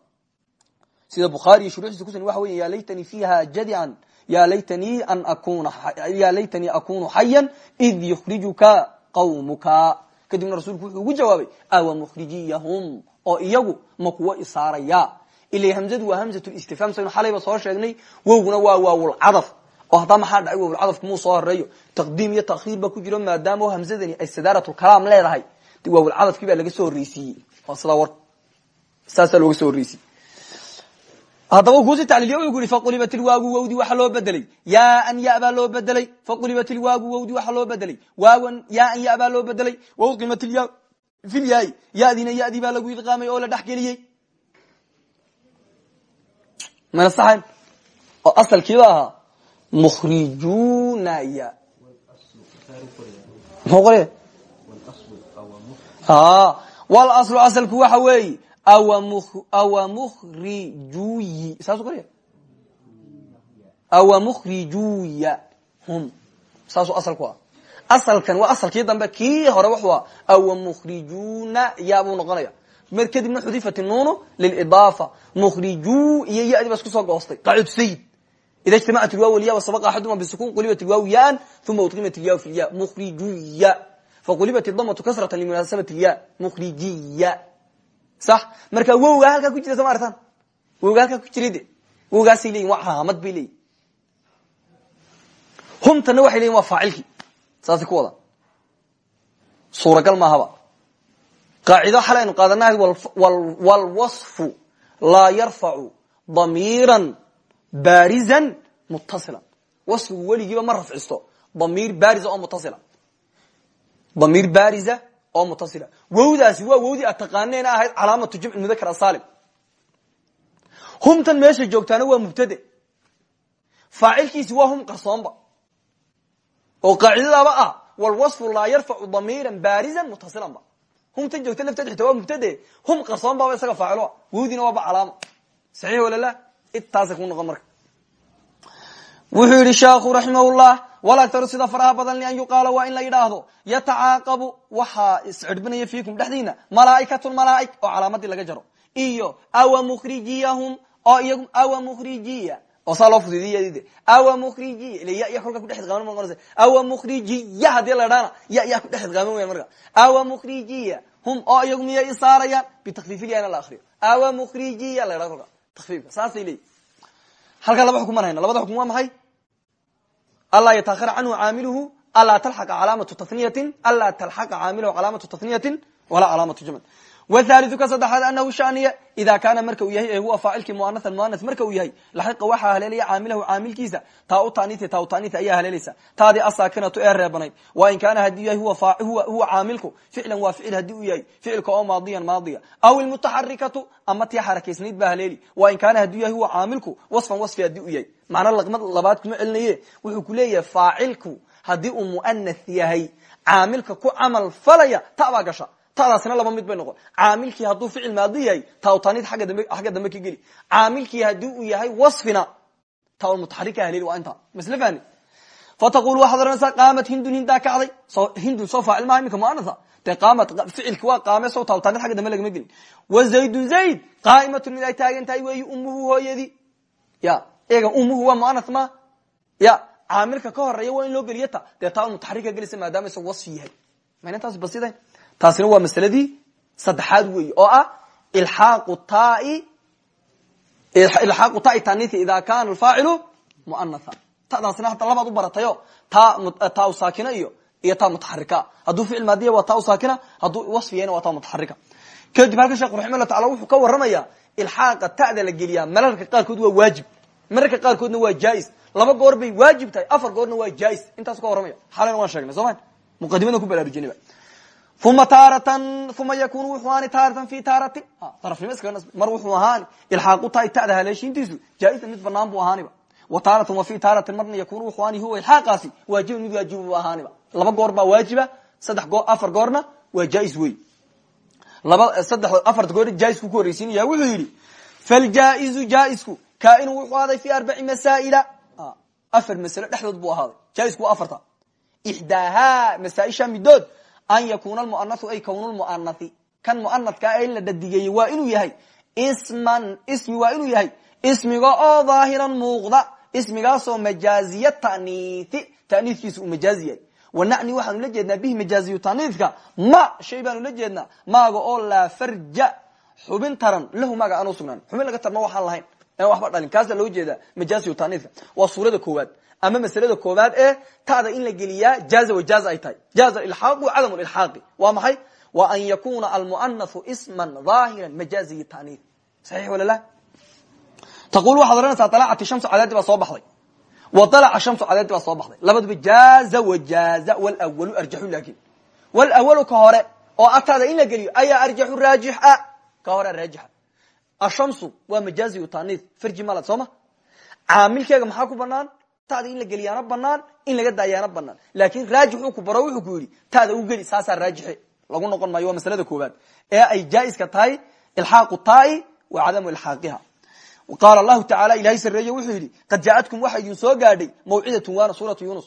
Sida bukhaari iyo shuruuxdiisa kusan waxa weya ya laytanii fiiha jadican ya laytanii an akuna ya laytanii akunu xayan id yukrijuka qawmuka. Kadibna rasuulku wuxuu ugu jawaabay awa mukhrijiyahum oo iyagu ma kuwa isaaraya ila hamzadu waa hamzat istifham saynu xalayba soo sheegnay wowguna waa waawulcadaf oo haddaa maxaa dhacay wawlcadafku muu soo horeeyo taqdiim iyo takhiir ba ku jiro maadaama hamzadani ay sadaaratulkalaam leedahay. Waawlcadafkii baa laga soo horreysiiyey waa sidaa war. Saasaa looga soo horreysiye haddaba kuusi tacliiliya wuxuu yihi faqulibat ilwaagu wowdi waxa loo bedelay yaa an ya baa loo bedelay faqulibat ilwaagu wowdi waxa loo bedelay waawan yaa an ya baa loo bedelay wauqimat ilya filyaay yadina yadii baa lagu idqaamay oo la dhex geliyey mana saxayn oo asalkiiba ahaa mukhrijunaya muxuu qoraya wlaslu asalku waxa weeye awa mukhrijuyi. Saasu qoraya awa mukhrijuya hum. Saasuu asalku ah asalkan waa asalkii dambe kii hore wuxuu ah awa mukhrijuna ya buu noqonaya mar kadibna xudifat nuunu lilidaafa mukhriju iyo yadi ba isku soo goostay. Qacud sayid ida ijtamacat ilwaw lya wasabaqa axaduma bisukun qulibat ilwaw yaan uma udqimat ilya fi lya mukhrijuya faqulibat idamatu kasrata limunaasabat ilya mukhrijiya sax? Marka wowgaa halkaa ku jira soo ma artan wowgaa halkaa ku jira de wowgaasay leyihin waa calaamad bay leyihin humtana waxay leyihin waa faacilkii. Saasay ku wada. Suuragal maahaba qaacido xale aynu qaadanahay wlwaصfu laa yarfacu damiira barizan mutasila wasfigu weligiiba ma rafcisto. Damiir bariza oo mutasila damiir bariza oo mutasila wowdaasi waa wowdii aad taqaaneen ahayd calaamatu jamci mudakar asalim humtan meesha joogtaana waa mubtade. Faacilkiisi waa hum qarsoonba oo qaacidadaaba ah wlwaصfu laa yarfacu damiira barizan mutasilanba humtan joogta lafteed xitaa waa mubtade hum qarsoon baaba isaga faacilo. Wowdiina waaba calaamo saxiix wala la? Intaasay ku noqon marka. Wuxuu yihi sheekhu raximahullah walaktaru sida faraha badan lian yuqaala waa in la yidhaahdo yatacaaqabu waxaa iscirbinaya fiikum dhexdiina malaaikatun malaaig oo calaamadii laga jaro. Iyo awa mukhrijiyahum oo oo saa loo fudidiy awa mukhrijiya ile ya ya kolka kudhex idqaaman ma noqonaysa. Awa mukhrijiya haddii la idhaana ya ya kudhex idqaaman weyan marka awa mukhrijiya hum oo iyagu miyay isaarayaan bitakfiifilyaana la akriyo awa mukhrijiya la idhaha kolka takfiifka saasay leeyi halkaa laba xukun man hayna labada xukun waa maxay? Anlaa yataahara canhu caamiluhu anlaa talxaqa calaamatu taniyatin anlaa talxaqa caamilahu calaamatu taniyatin walaa calaamatu jamc wthaliu ka saddexaad anahu shaniye ida kaana marka uu yahay huwa faacilkii muanaan muanas marka uu yahay laxiqa waxaa haleelaya caamilahu caamilkiisa taa u taaniiti taa u taaniiti ayaa haleelaysa taadii asaakinatu ee reebanayd wa in kaana haddii yahay huwa caamilku ficlan waa ficil haddii uu yahay ficilka oo maadiyan maadiya aw ilmutaxarikatu ama tii xarakaysnayd baa haleeli wa in kaana haddii yahay huwa caamilku wasfan wasfi haddii uu yahay macna laqmad labaad kuma celinaye wuxuu ku leeyahay tadaasina laba mid bay noqon. Caamilkii hadduu ficil maadi yahay taawtanid agga dambe ka geli. Caamilkii haddii uu yahay wasfina taamutaxarika haleli waa inta masle fahni fataqul waxaad ohanaysaa qaamat hindun hindaa kacday hindun soo faacil maha iminka muanatha. Dee qaamat ficilki waa qaame so taawtanid xagga dambe lagama gelin. Wa zaydun zayd qaa'imatun mid ay taagan tahay weeyi umuhu hooyadii. Ya ega umuhu waa muanath ma? Ya caamilka ka horreeya waa in loo geliya ta. Dee taa mutaxarika gelisa maadaama isagu wasfi yahay. Mayna taas basidayn taasina waa masaladii saddexaad weyi oo ah ilaaqu tai taniti ida kana alfaacilu muanatha tadaasina hadda labaad u baratayo ta taa saakina iyo iyo taa mutaxarika. Hadduu ficil maadiya waa taa saakina hadduu wasfiyana waa taa mutaxarika. Kadib halka sheekh raxima llah taala wuxuu ka waramaya ilxaaqa ta'da la geliyaa mararka qaarkood waa waajib. Mararka qaarkoodna waa jais laba goor bay waajib tahay afar goorna waa jais intaasu ka warramaya xalayna waan sheegnay soo ma muqadimada ku baraarujinaba uma taaratan uma yakunu wuxuu ahaani taaratan fi taaratin darafnimo iskaga mar wuxuu ahaani ilxaaqu tahay ta'da haleeshiintiisu jaa-isan mid banaan buu ahaaniba wa taaratan wa fi taaratin marna yakunu wuxuu ahaani huwa ilxaaqaasi waajiban mid waajiba bu ahaaniba laba goor baa waajiba saddex goor afar goorna waa jaa-is wey laba saddex afarta goor jaa-isku ku horreysiinaya wuxuu yidhi faljaa-izu jaa-isku kaainu wuxuu ahaaday fi arbaci masaa'ila afar masalo dhexdood buu ahaaday jaa-isku waa afarta ixdaahaa masaaisha midood an yakuna muanahu ay kown muanahi kan muanadka in la dhadigeeyey waa inuu yahay isman ismi waa inuu yahay ismiga oo dhaahiran muuqda ismigaasoo majaaziya taniithi taniifkiisa uu majaazi yahay. Wanacni waxaanu la jeednaa bihi majaaziyu taniifka ma shay baanu la jeednaa oo laa farja xubin taran lahu maaga aan usugnaan xubin laga tarno waxaan lahayn en waxba dhalin kaasa loo jeedaa majaaziyu taniifka. Waa suurada koowaad ama maslada koobaad ee tada in la geliyaa jaaza wajaaza ay tahay. Jaaza ilaaqu cadam ilaaqi waa maxay? Wa an yakuna almuanahu isman ظaahira majaaziy taniif saxiix wala la? Taqul waxaad ohanaysaa alacat shamsu cadeedi baa soo baxday. Wa alaca shamsu cadeedi baa soo baxday. Labaduba jaaza wajaaza wlwalu arjaxu laakin wlwalu ka hore oo atada in la geliyo ayaa arjaxu raajixa ka hore raajixa ashamsu waa majaaziy taniif farji malad soo ma? Caamilkeega maxaa ku banaan tada in la geliyaana banaan in laga daayaana banaan laakin raajix uu ku baro wuxuu ku yidhi tada u geli saasaa raajixe lagu noqon maayo waa maslada koobaad ee ay jaa-iska tahay ilxaaqu taai wa cadamu ilxaaqiha. Qaala allahu tacala ilahay sareeye wuxuu yidhi qad jaaatkum waxa idin soo gaadhay mawcidatun waana suuratu yunus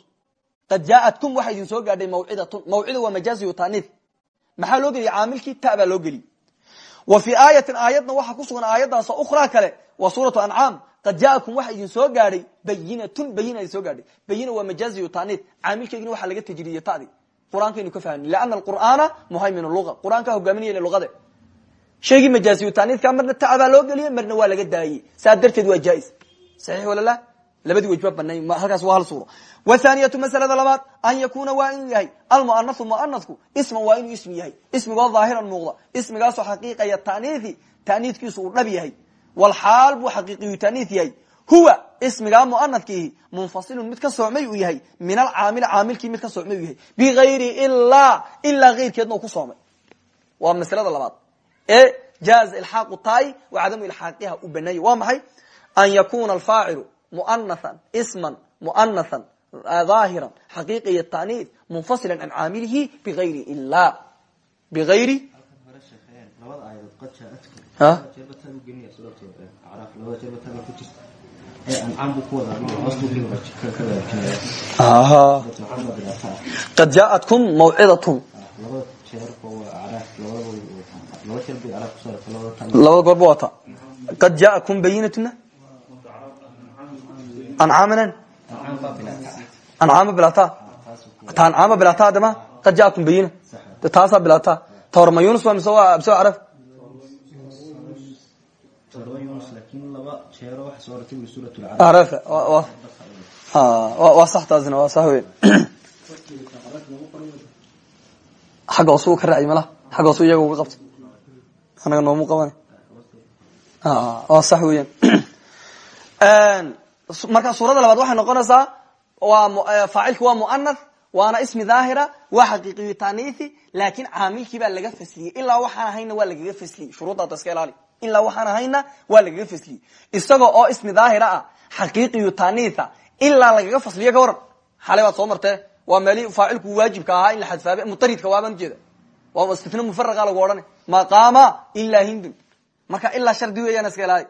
qad jaaatkum waxa idin soo gaadhay mawcidatun mawcida waa majaaziyu taaniif maxaa loo geliyay caamilkii ta baa loo geliyey wa fii aayatin aayadna waxaa ku sugan aayadaasoo ukhraa kale waa suuratu ancaam qad jaakum waxa idin soo gaadhay bayinatun bayina idin soo gaadhay. Bayina waa majaaziyu taaniid caamilkeygina waxaa laga tajriye tadi. Qur'aankaynu ka fahmni liana alqur'aana muhaymin lua qur'aanka hogaaminaya luqade shaygii majaaziyu taaniidka marna tacbaa loo geliyey marna waa laga daayey saa darteed waa jaa-is saxiix wala la? Labadii wejba banayn halkaas waa hal suuro. Wathaniyatu masalada labaad an yakuna waa inuu yahay. Almuanahu muanasku isman waa inuu ismi yahay. Ismigoo dhaahiran muuqda. Ismigaasoo xaqiiqaya taniihi taniidkiisu uu dhab yahay wlxaal buu xaqiiqiyu taniis yahay. Huwa ismigaa muanadkiihi munfasilun mid ka soocmay uu yahay min alcaamil caamilkii mid ka soocmay uu yahay. Bigayri ilaa ilaa keyrkeedna uu ku soomay waa maslada labaad. Ee jaaza ilxaaqu taai wa cadamu ilxaaqiha u baneeyay waa maxay? An yakuna alfaacilu muanathan isman muanathan dhaahiran xaqiiqiya taniis munfasila can caamilihi bigayri ilaa bigayri qad jaaatkum mawcidatun labada goorba wata qad jaakum bayinatuna ancaamnan ancaama bilata ta ancaama bilata adama qad jaakum bayina taasaa bilata ta horma yunus waa mise waa abso carab araf waa sax taasina waa sax weyn. (clears throat) Xagga hoosuu ka raacay malaha xagga hoosu iyaga uga anaga noomu qaban waa sax weeyaan (clears throat) marka suurada labaad waxay noqonaysaa waa faacilki waa muanath waana ismi daahira waa xaqiiqiyu laakin caamilkii baa laga fasliyey. Ilaa waxaan ahayna waa lagaga fasliyey. Shuruuddaada iska ilaa waxaan ahayna waa lagaga fasliyey isaga oo ismi daahira ah xaqiiqiyu tanitha ilaa lagaga fasliyo ka waran xalay baad soo martee waa meeli faacilku waajibka ahaa in la xadfaabe mutaridka waabaan ujeeda waa istifna mufaraqa lagu odhana maqama ilaa hindun. Marka ilaa shardi weeyaan iska ilaali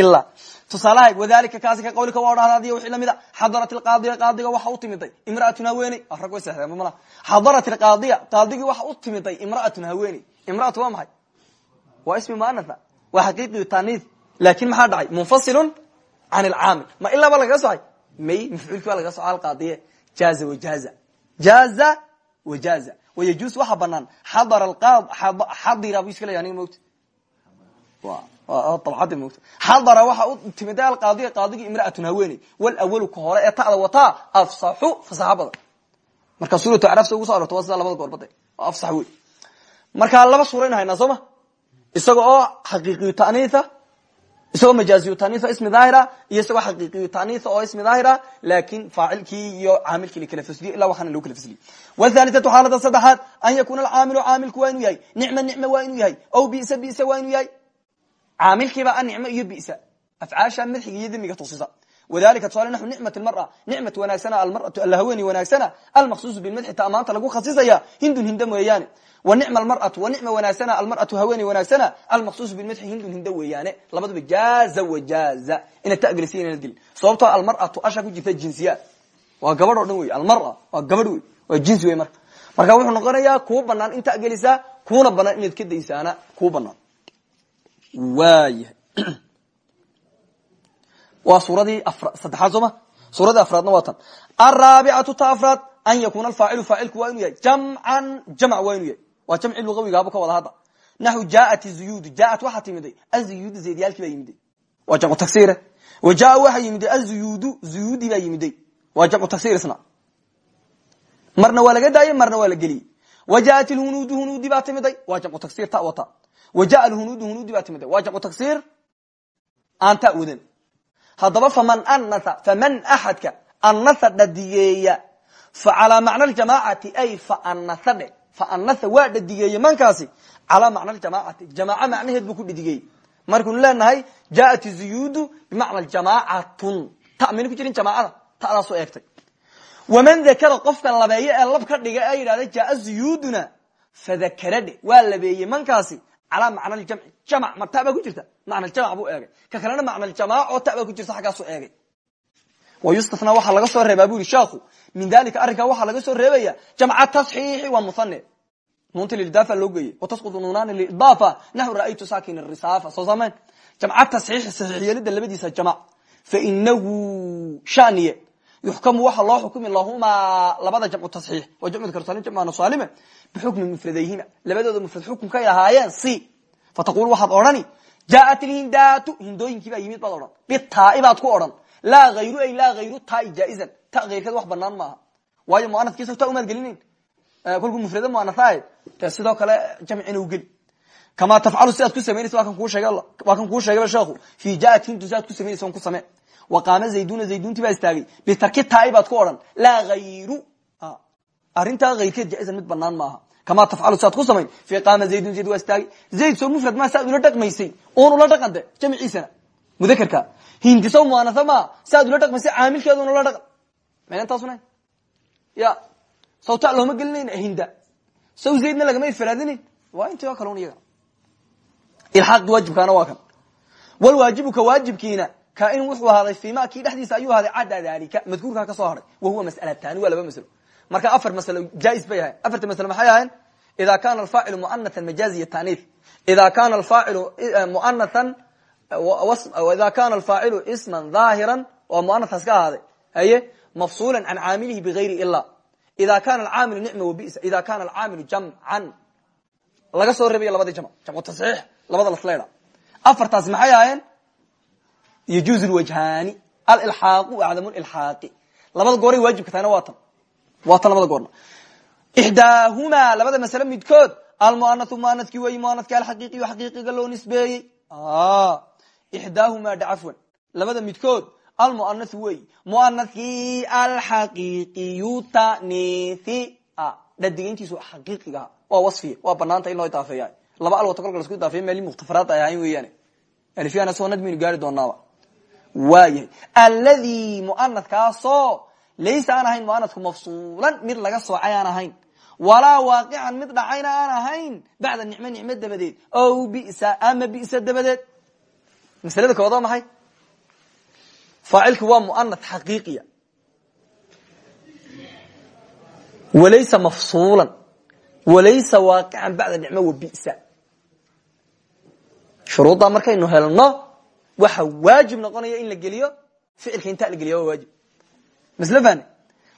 ilaa tusaalaha wadalika kaasi ka qawlika waa odhahdaadiy wixii la mid a xadarat ilqaadiya qaadiga waxa u timiday imraatun haweeney. Rag way seexdeen mala xadarat ilqaadiya qaadigii waxa u timiday imraatun haweeney. Imraatu waa maxay waa ismi muanatha waa xaqiiqiyu taniith laakin maxaa dhacay? Munfasilun can ilcaamil ma ilaa ba lagaga socay? May mafcuulki baa lagaga soca alqaadiye jaaza wajaza jaaza. Wajaza wayajuus waxa banaan xadara xadira bu iska leya aniga mota abcadi mota xadara waxa u timiday alqaadiya qaadigii imraatun haweeney. Walawalu ka hore ee ta'da wataa afsaxu fasaxa badan marka suuratu arafsa ugu so arorto waa sidaa labada goorbade oo afsax wey marka laba suuraynu haynaa soo ma isaga oo xaqiiqiyu taniitha isagoo majaaziyu taniitha ismi daahira iyo isagoo xaqiiqiyu taniitha oo ismi daahira laakin faacilkii iyo caamilkii la kala fasliyo ila waxaana lagu kala fasliyo. Wthalitatu xaalada saddexaad an yakuna alcaamilu caamilku waa inuu yahay nicma nicma waa inuu yahay o bisa bisa waa inuu yahay. Caamilkiiba a nicmo iyo bisa. Afcaasha madxiga iyo demiga tusisa wadalika tusaale naxu nicmat lmara nicmat wanaagsana almaratu alla haweeney wanaagsana almaqsuusu bilmadxi ta amaanta lagu khasisaya hindun hinda weeyaane. Wa nicma almaratu wa nicma wanaagsana almaratu haweeney wanaagsana almaqsuusu bilmadxi hindun hinda weeyaane. Labaduba jaaza wajaaza ina tagelisiy inana dilin sababtoo almaratu asha ku jirta jinsiya. Waa gabadh o dhan wey almara waa gabadh wey waa jinsi wey marka. Marka wuxuu noqonayaa kuu banaan in tagelisaa kuuna banaan inaad ka daysaana kuu banaan waayahay waa suuradii saddexaad sooma suuradii afraadna waa tan. Araabicatu ta afraad an yakuna alfaacilu faacilku waa inuu yahay. Jamcan jamc waa inuu yahay. Waa jamci lugawigaaba ka wada hadda. Naxu jaat zuyudu jaat waxaa timiday azuyudu zaydyaalkii baa yimiday waa jamcu tagsire wa jaa waxaa yimiday azuyudu zuyudi baa yimiday waa jamcu tagsir isna. Marna waa laga daayey marna waa la geliyey. Wa jaat lhunuudu hunuudi baa timiday waa jamcu tagsir ta wata. Wa ja lhunuudu hunuudi baa timiday waa jamcu tagsir aan ta wadan haddaba faman anatha faman axadka anatha dhadigeeya fa calaa macna ljamaacati ay faanatha dhe faanatha waa dhadigeeye mankaasi calaa macna ljamaacati jamaaca macnaheed buu ku dhadigeeyey markunu leenahay jaat zuyuudu bimacna jamaacatun ta mayna ku jirin jamaacada ta'daasoo eegtay. Waman dakara qofka labeeye ee lab ka dhiga ee yidhahda jaa zuyuuduna fadakara dhe waa labeeyey mankaasi calaa macna ljamci jamc ma ta baa ku jirta macna ljamc buu eegay ka kalena macna ljamac oo ta baa ku jirta xaggaasu eegay wa yustafna waxaa laga soo reebaa bu yihi sheekhu min dalika arrinkaa waxaa laga soo reebaya jamca tasxiixi waa muhane nuunti lilidaafa loo geeyey watasqudu nuunaani liidaafa naxu ra'aytu sakin risaafa soo samayn jamca tasxiixi saxiix yeelida labadiisa jamac fainahu shaniye yuxkamu waxa loo xukumi lahumaa labada jamcu tasxiix waa jamcu karsalim jamcana saalime bixukmi mufradayhima labadooda mufrad xukumkay ahaayeen c fataqul waxaad odhani jaat ilhindaatu hindooyinkii baa yimid baad odhan bitaai baad ku odhan laa hayru ay laa hayru taai jaaizan ta hayrkeed wax banaan maaha waayo muanadkiisa ta umaad gelinayn kolkuu mufrada muanathaah dee sidoo kale jamcina u geli kamaa tafcalu si aad ku samaynaysa waa kan kuu sheegay sheekhu fi jaat hindu si aad ku samaynaysa on ku samee waqaama zayduna zayduntii baa istaagay. Bitarki taai baad ku odhan laa hayru arrintaa hayrkeed jaaizan mid banaan maaha. Kamaa tafcalu si aad ku samayn. Fi qaama zaydun zayd waa istaagay. Zayd soo mufrad ma si aad ula dhaqmaysay. Oon ula dhaqan de jamciisana. Mudakerka hindiso muanatha ma si aad ula dhaqmaysay caamilkeeduna ula dhaqan. Maynan taasuna ya saw ta looma gelinayn hinda. Saw zaydna lagama ifraadinayn waa intii oo kale un iyaga. Ilxaaqi waajibkaana waa kan. Walwaajibu ka waajibkiina kain wuxuu ahaaday fima kii dhexdiisa ayuu ahaaday cadda dalika madkuurkaa ka soo haray. Wahuwa mas'alatani waa laba maslo marka afar maslo jais bay ahayn. Afarta maslo maxay ahayn? Ida kana alfaacilu muanathan majaziya taniif ida kana alfaacilu muanathan ida kana alfaacilu isman dhaahiran waa muanathas ka ahaaday. Haye? Mafsula can caamilihi bigayri ila ida kana alcaamilu nicma wabisa ida kana alcaamilu jamcan laga soo reebaya labadii jamc jamcu tasxiix. Labada lasleeda afartaas maxay ahaayeen yjuz wajhaani alilxaaqu acdam ilaaqi labada gooray waajibka tahayna waa tan waa tan labada goorna ixdaahumaa labada masale midkood almuanau muanadkii wey muanadki alxaqiiqiyu xaqiiqiga loo nisbeeyey ixdaahumaa dhacafwan labada midkood almuanau wey muanadkii alxaqiiqiyu tanithi dhadigayntiisu xaqiiqigaha waa wasfiya waa banaanta in loo idaafeeya laba alwata kolka lasku idaafeeya meeli muktafaraad ay ahayn weeyaan alifyana soo nadmaynu gaari doonaaba waayahay. Alladii muanadkaasoo laysa aan ahayn muanadku mafsuulan mid laga soocay aan ahayn. Walaa waaqican mid dhacayna aan ahayn bacda nicmo nicmo dabadeed. O bisa ama bisa dabadeed. Maslada kood waa maxay? Faacilki waa muanad xaqiiqiya. Walaysa mafsuulan. Walaysa waaqican bacda nicmo wa bisa. Shuruuddaa markaynu helno waxa waajib noqonaya in la geliyo ficilka intaa la geliya waa waajib. Masl fani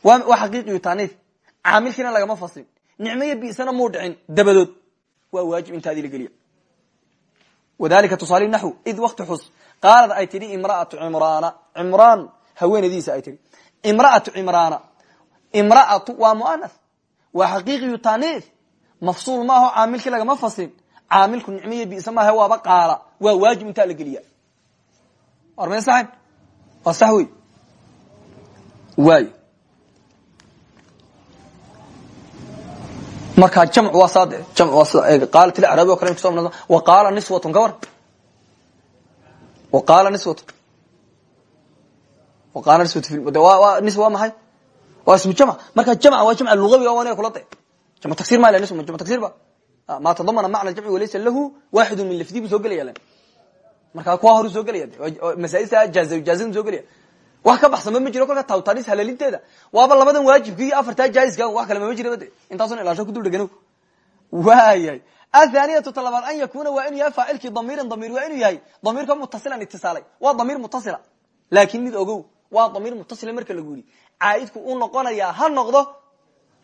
waa xaqiiqiyu taaniif. Caamilkiina lagama faslin. Nicmaiyo bisana muu dhicin. Dabadood waa waajib intaadii la geliya wadalika tusaali naxw id wakti xus. Qaalad ay tidhi imraatu cimraana. Cimraan haweenadiisa ay tihi imraatu cimraana. Imraatu waa muanas waa xaqiiqiyu taaniif. Mafsuul maaho caamilkii lagama faslin. Caamilku nicmaiyo bisa maaha waaba qaala. Waa waajib intaa la geliya arma saxan waa sax wey waay markaa jamc waa saade jamc waa qaalat ilacraabi o kale in kuso mna wa qaala niswatun ka war wa qaala niswatun. Wa qaala niswatu de wa nis waa maxay? Waa ismu jamc. Marka jamca waa jamc lugawi o aniga kula de jamc tagsir ma nis jamc tagsir ba. Ma tadamana macna jamci walaysa lahu waaxidu min lafdi bu soo gelaya markaa kuwa horu soo gelaya masaailta jaazim soo gelaya wax ka baxsanba ma jiro kolka tawtanis haleelinteeda waaba labadan waajibki iyo afartaa jaiska wax kale mama jiraba de. Intaasun ilaasho kudul dhegano waayahay athaniyatu talabaad an yakuna waa inuu yahay faacilkii damiiran damiir waa inuu yahay. Damiirka mutasilan itisaalay waa damiir mutasila laakin mid ogow waa damiir mutasila marka lagu yidhi caaidku uu noqonayaa ha noqdo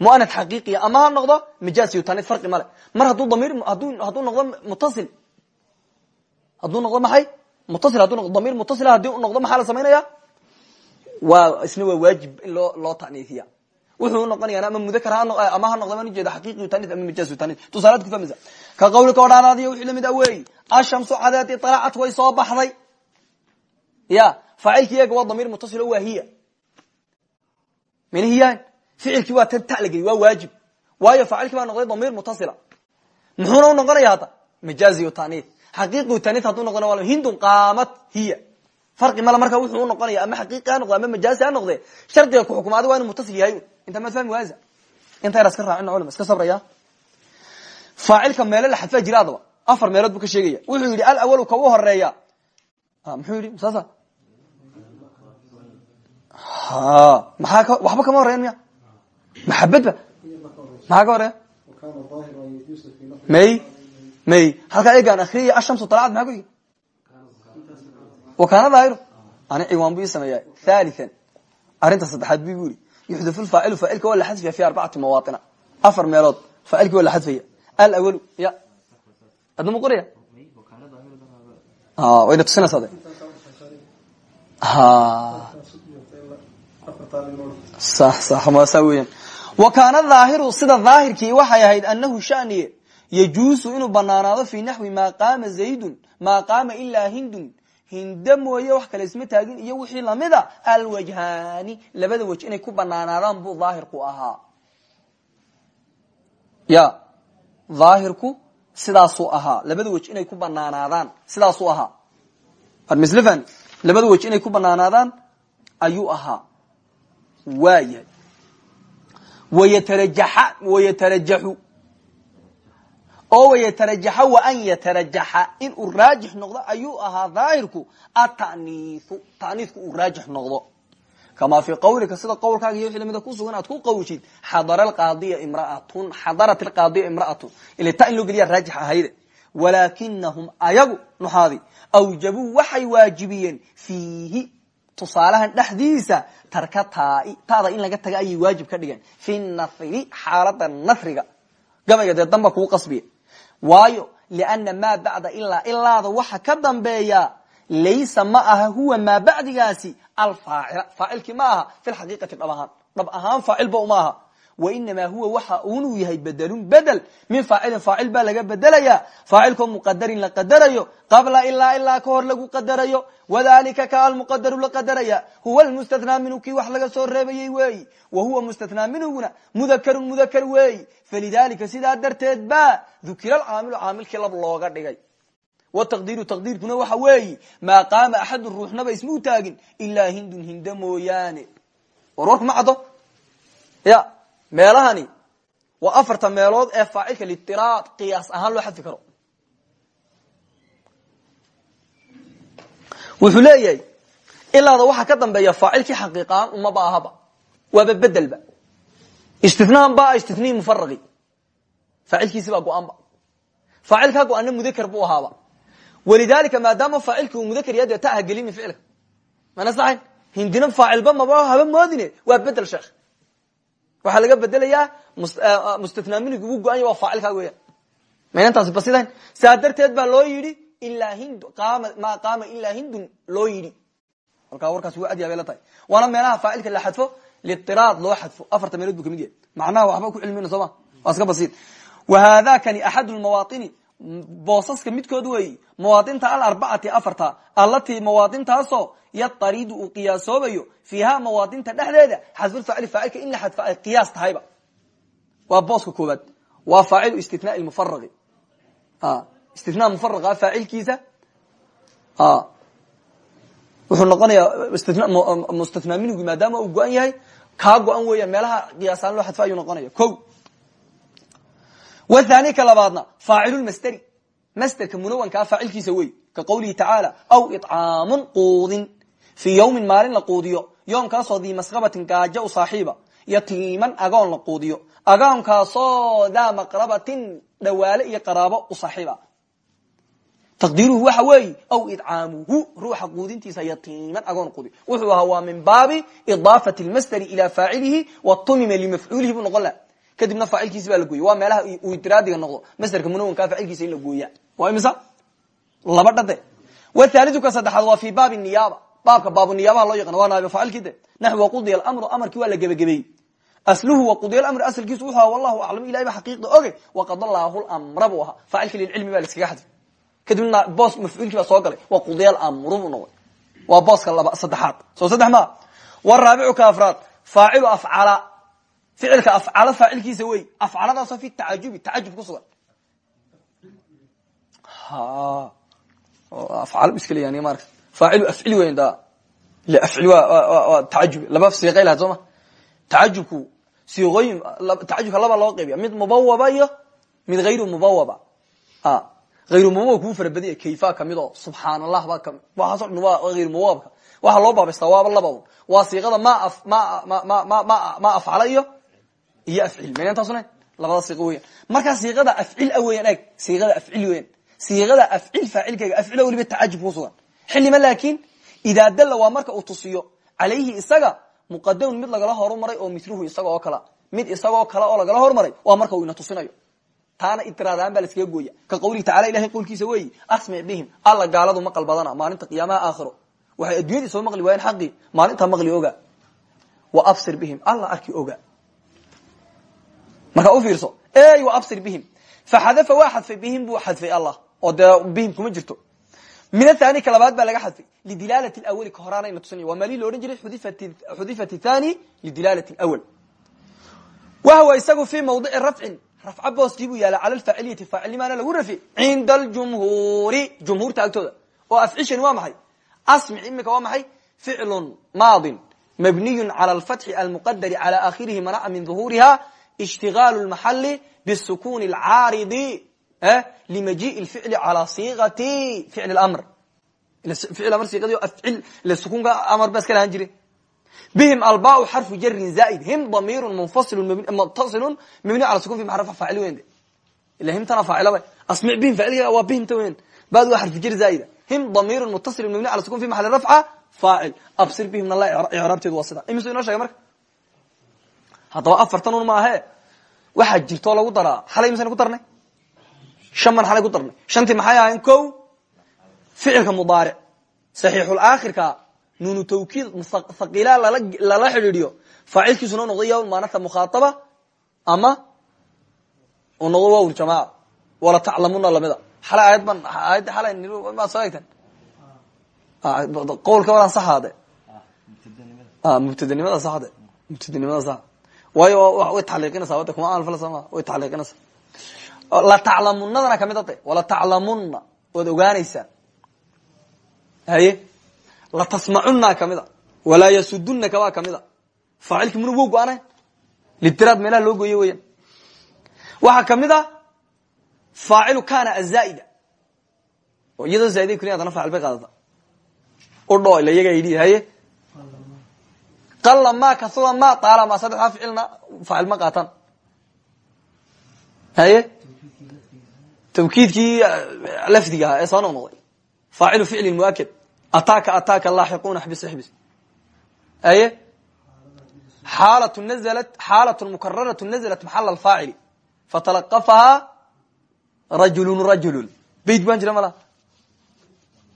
muanad xaqiiqiya ama ha noqdo majaas iyo tanis farqi male mar hadduu damir hadduu noqdo mutasil hadduu noqdo maxay? Mutasil hadduu noqdo damiir mutasila haddii u noqdo maxaa la samaynaya waa isna waa waajib in loo loo taniifiya. Wuxuu noqonaya ama mudakar ha ama ha noqdo man ujeeda xaqiiqiyu tanis ama majaasu tanis tusaalaad ku fahmaysa ka qawlika odhaanaadiyo wixii la mid a wey ashamsu cadeedi talacat way soo baxday. Ya faacilki iyaga waa damiir mutasilo waa hiya. Minhiyaan ficilkii waa tan ta la geliy waa waajib. Waayo faacilkii baa noqday damiir mutasila muxuuna u noqonaya hadda majaaziyu tanis xaqiiqiyu tanis hadduu noqona waa hindun qaamat hiya. Farqi male marka wuxuu unoqonaya ama xaqiiqi ha noqde ama majaasi ha noqde shardiga ku xukumaada waa inu mutasil yahay. Inta maad fahmi waasa inta yar iska raacin culama iska sabraya faacilka meelo la xadfaa jira adaba afar meelood buu ka sheegaya. Wuxuu yidhi alawalu ka u horreeya muxuu yidhi saasa ka waxba kama horeyan miya? Maxabadba maxaa ka horeya may may halkaa egaan akriyaya ashamsu talacad maxaa ku yigi wakana daahiro ani ciwaan bu ii sameeya thalithan. Arrinta saddexaad bu gu yiri yuxdafu lfaacilu faacilka waa la xadfaya fi arbacati mawaaطina afar meelood faacilki waa la xadfaya. Alawalu ya. Adna ma qoraya? Wayna tusinaysaa de saa weyan wa kaana dhaahiru sida dhaahirkii waxay ahayd anahu shaniye yajuusu inuu banaanaado fi naxwi maa qaama zaydun maa qaama ilaa hindun. Hinde mooye wax kale isma taagin iyo wixii lamida alwajhaani labada wej inay ku banaanaadaan buu dhaahirku ahaa. Ya dhaahirku sidaasuu ahaa. Labada wej inay ku banaanaadaan sidaasuu ahaa. Armislefan labada wej inay ku banaanaadaan ayuu ahaa. Waayahay wayatarajaxa wayatarajaxu oo wayatarajaxa wa an yatarajaxa. Inuu raajix noqdo ayuu ahaa daahirku ataniiu taniisku uu raajix noqdo. Kamaa fii qawlika sida qowlkaaga iyo lamida ku sugan aad ku qawshid xadara qaadiya imraatun xadarat alqaadiya imra'atun. Ila ta in loo geliya raajix ahayde walaakinahum ayagu nuxaadi awjabuu waxay waajibiyeen fiihi tusaalahan dhexdiisa tarka taai. Taada in laga taga ayay waajib ka dhigeen. Fi nafri xaalada nafriga. Gabayga dee damba kuu waayo liana maa bacda ilaa ilaada waxa ka dambeeya laysa ma aha huwa maa bacdigaasi alfaacila faacilkii ma aha fi lxaqiiqati dhab ahaan ahaan faacilba uma aha wainamaa huwa waxa unuu yahay bedelun bedel min faacilin faacil baa laga bedelaya faacilkoo muqadarin la qadarayo qabla ilaa ilaa ka hor lagu qadarayo wadalika ka almuqadaru la qadaraya huwa lmustathnaa minhu kii wax laga soo reebayey weeyi wa huwa mustathnaa minhuguna mudakarun mudakar weeyi falidalika sidaa darteed ba dukira alcaamilu caamilkii lab looga dhigay wataqdiiru taqdiirkuna waxa weeyi maa qaama axadun ruuxnaba ismuu taagin ilaa hindun meelahani waa afarta meelood ee faacilka litiraad qiyaas ahaan loo xadfi karo. Wuxuu leeyahay ilaada waxaa ka dambeeya faacilkii xaqiiqahaan umaba ahaba waaba bedelba istinaan ba istinii mufaraqi faacilkiisi baa go'aanba. Faacilkaa go'aana mudakar buu ahaaba. Walidalika maadaama faacilka uu mudakar yaha dee ta ha gelini ficilka. Mana saxayn hindina faacilba maba haba moodine? Waa bedel sheekh waxaa laga bedelayaa mustathnaa minig ugu go-anya waa faacilkaa weeyaan. Maynantaasi basidayn. Saa baa loo yidhi ilaa hind maa qaama ilaa loo yidhi. Halkaa warkaas waa adyaabay la tahay. Waana meelaha faacilka la xadfo litiraad loo xadfo. Afarta meelood bu ka mid yahay. Macnaha waxba ku cilmina soo ma. Waa iska basiid. Wa haadakani axad lmawaطini boosaska midkood weeyi mawaadinta alarbacati afarta allatii mawaadintaasoo yataridu uu qiyaasoobayo fiiha mawaadinta dhexdeeda xadfulfaacili faacilka in la xadfa ay qiyaas tahayba. Waa booska koobaad waa faacilu istina mufaraqi istina mufaraqa faacilkiisa. Wuxuu noqonayaa mustathnaa minigi maadaama uu go-an yahay kaa go-an weeyaan meelaha qiyaasaan loo xadfa ayuu noqonaya. Ko wthani ka labaadna faacil masderi masderka munawankaa faacilkiisa wey ka qawlihi tacaala aw icaamun quudin fii yawmin maalin la quudiyo yoomkaasoo dii masqabatin gaajo u saaxiiba yatiiman agoon la quudiyo agoonkaasoo daa maqrabatin dhawaale iyo qaraabo u saaxiiba taqdiiruhu waxa weeyi aw idcaamuhu ruuxa quudintiisa yatiiman agoon quudiyo wuxuu ahaa waa min baabi idaafati lmasderi ila faacilihi watumima limafcuulihi buu noqon laha kadibna faacilkiisi baa la gooya waa meelaha uu itiraadiga noqdo. Masderka munawankaa faacilkiisa in la gooya waa imisa laba dhade wthaliu ka saddexaad waa fi baabi niyaaba. Baabka baabu niyaabaha loo yaqana waa naab faacilkii de. Naxwi waqudiya alamru amarkii waa la gebagebeeyey. Asluhu waqudiya alamru asalkiisu wuxu aha wallahu aclam ilahay ba xaqiiqda oge. Waqad allaahu lamra buu ahaa. Faacilka lilcilmi baa laskaga xadfay. Kadibna boos mafcuulkii baa soo galay. Waqudiya alamru buu noqday. Waa booska laba saddexaad. Soo saddex maa waraabicu ka afraad. Faacilu afcala ficilka afcalo faacilkiisa wey afcaladaasoo fi tacajubi tacajub ku sugan. Afcal iska leeyahay marka. Faacilu afcili weyn da ila afcili waa waa tacajubi laba siiqay lahayd soo ma tacajubku siiqooyin tacajubka laba loo qaybiya mid mubawaba iyo mid hayru mubawaba. Hayru mubawaba kuu fara badanya kayfa ka mid oo subxaan allah baa ka mid waxaaso dhan waa hayru loo baabaystaa waaba laba waa siiqada ma ma ma ma ma afcala iyo iyo afcil mayntaasuna labada siiqo weyan markaa siiqada afcil weyan eg siiqada afcil weyan siiqada afcil faacilkeega afcilo weliba tacajub ku sugan xilima laakin idaa dalla waa marka uu tusiyo calayhi isaga muqadamun mid lagala horumaray oo miluhu isaga oo kala mid isagoo kale oo lagala horumaray waa marka uu ina tusinayo taana itiraadahaan baa laskaga gooya ka qawlihi tacala ilahay qowlkiisa weeyi asmic bihim alla gaaladu maqal badana maalinta qiyaamaha aakhiro waxay addunyadii soo maqli waayeen xaqii maalintaa maqli oga wa absir bihim alla arki oga markaa u fiirso ey wa absir bihim. Faxadafa waa xadfay bihim buu xadfay allah. Oo dee bihim kuma jirto. Min athani ka labaad baa laga xadfay lidilaalati awali ka horaana ina tusinaya waa mali lo odhan jiray xudifat thani lidilaalati awal wahwa isagu fi mawdici rafcin rafca booskii buu yaalla cala alfaaciliyati faacilnimaana lagu rafi cinda aljumhuuri jumhuurta agtooda. Oo afcishani waa maxay? Asmic imika waa maxay? Ficlun maadin mabniyun cala alfatxi almuqadari cala aakhirihi manaca min duhuuriha ishtigaalu lmaxali bisukuni alcaaridi limajiء ficli calى siqati ficl mr sukunka amar ba iska lahaan jire bihim alba xarfu jarin zaid him damiir munfasil muttasil mabni ala sukun fi maxal rafc faacil wende ila himtana faacilaba asmic bihim faacilka waa bihimta weyn bad waa xarfu jar zaida him damiir muttasil mabni ala sukun fi maxal rafca faacil absir bihimna la icraabteedu waa sida imisu inoo sheegay marka haddaba afartan un maahe waxaa jirtoo lagu daraa. Xalay imisayna ku darnay? Shan xalay ku darnay. Shantii maxay ahayn? Ko ficilka mudaaric. Saxiixulaakhirka nuunu tawkiid haqiilaa lala xidhiidiyo faacilkiisuna noqdo ya maanata mukhaataba ama u noqdo waw jamaca wala taclamuna lamida. Xalay aayad ban aayadda xalay ma soo egtan qowlka walaan saxaade mubtadanimada saxde mubtadanimada sax waayo way tacliiqinaysaa wada kuma amal falsa ma way tacliiqinaysaa la taclamunadana ka mid ade wala taclamuna waad ogaanaysaan haye la tasmacuna kamida. Walaa yasudunaka baa kamida. Faacilki muna wo go-ana litiraad meelaha loo gooye weyan waxaa a kana azaaida oo iyadoo zaaida kuli adana faacil bay qaadata udho ila iyaga yidhi haye qala ma kasura ma taala ma saddexdaa ficilna faacil ma qaataan haye? Tawkiidkii lafdiga ahaa ee soo noqnoqday. Faacilu ficli muaked ataaka ataaka laaxiquna xbis xbis aye xaalatu naزlat xaalatu mukararatu naزlat maxala alfaacili fatalaqafahaa rajulu rajulu beyt baan jira mala?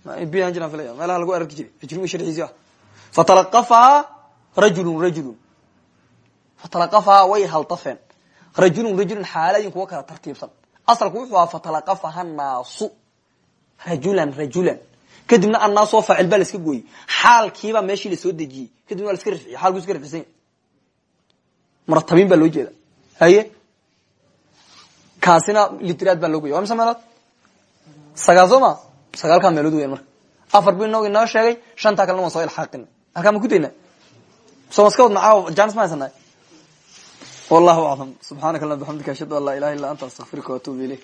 Baan jiraan filaya meelaha lagu ararki jiray ajrumi sharxiisi ah fatalaqafahaa rajulu rajulu fatalaqafahaa way haltafeen. Rajulun rajulun xaalayin kuwa kala tartiibsan. Asalku wuxuu aha fatalaqafaha naasu. Rajulan rajulan. Kadibna annaasoo faacil baa laska gooyey. Xaalkiibaa meeshii la soo dejiyey. Kadibna waa laska rafciye xaalku iska rafcisanya muratabiin baa loo jeeda. Haye? Kaasina litiraad baa loo goya waa mise meelood sagaal soo ma? Sagaalkaa meelood weyan marka. Afar bu inoo inoo sheegay shantaa kalena soo maska wadna caawa janis ma haysanay. Wallahu aclam subxaanaka allah bxamdika ashhadu an laa ilaha illa anta astaqfiruka waatubu ilayk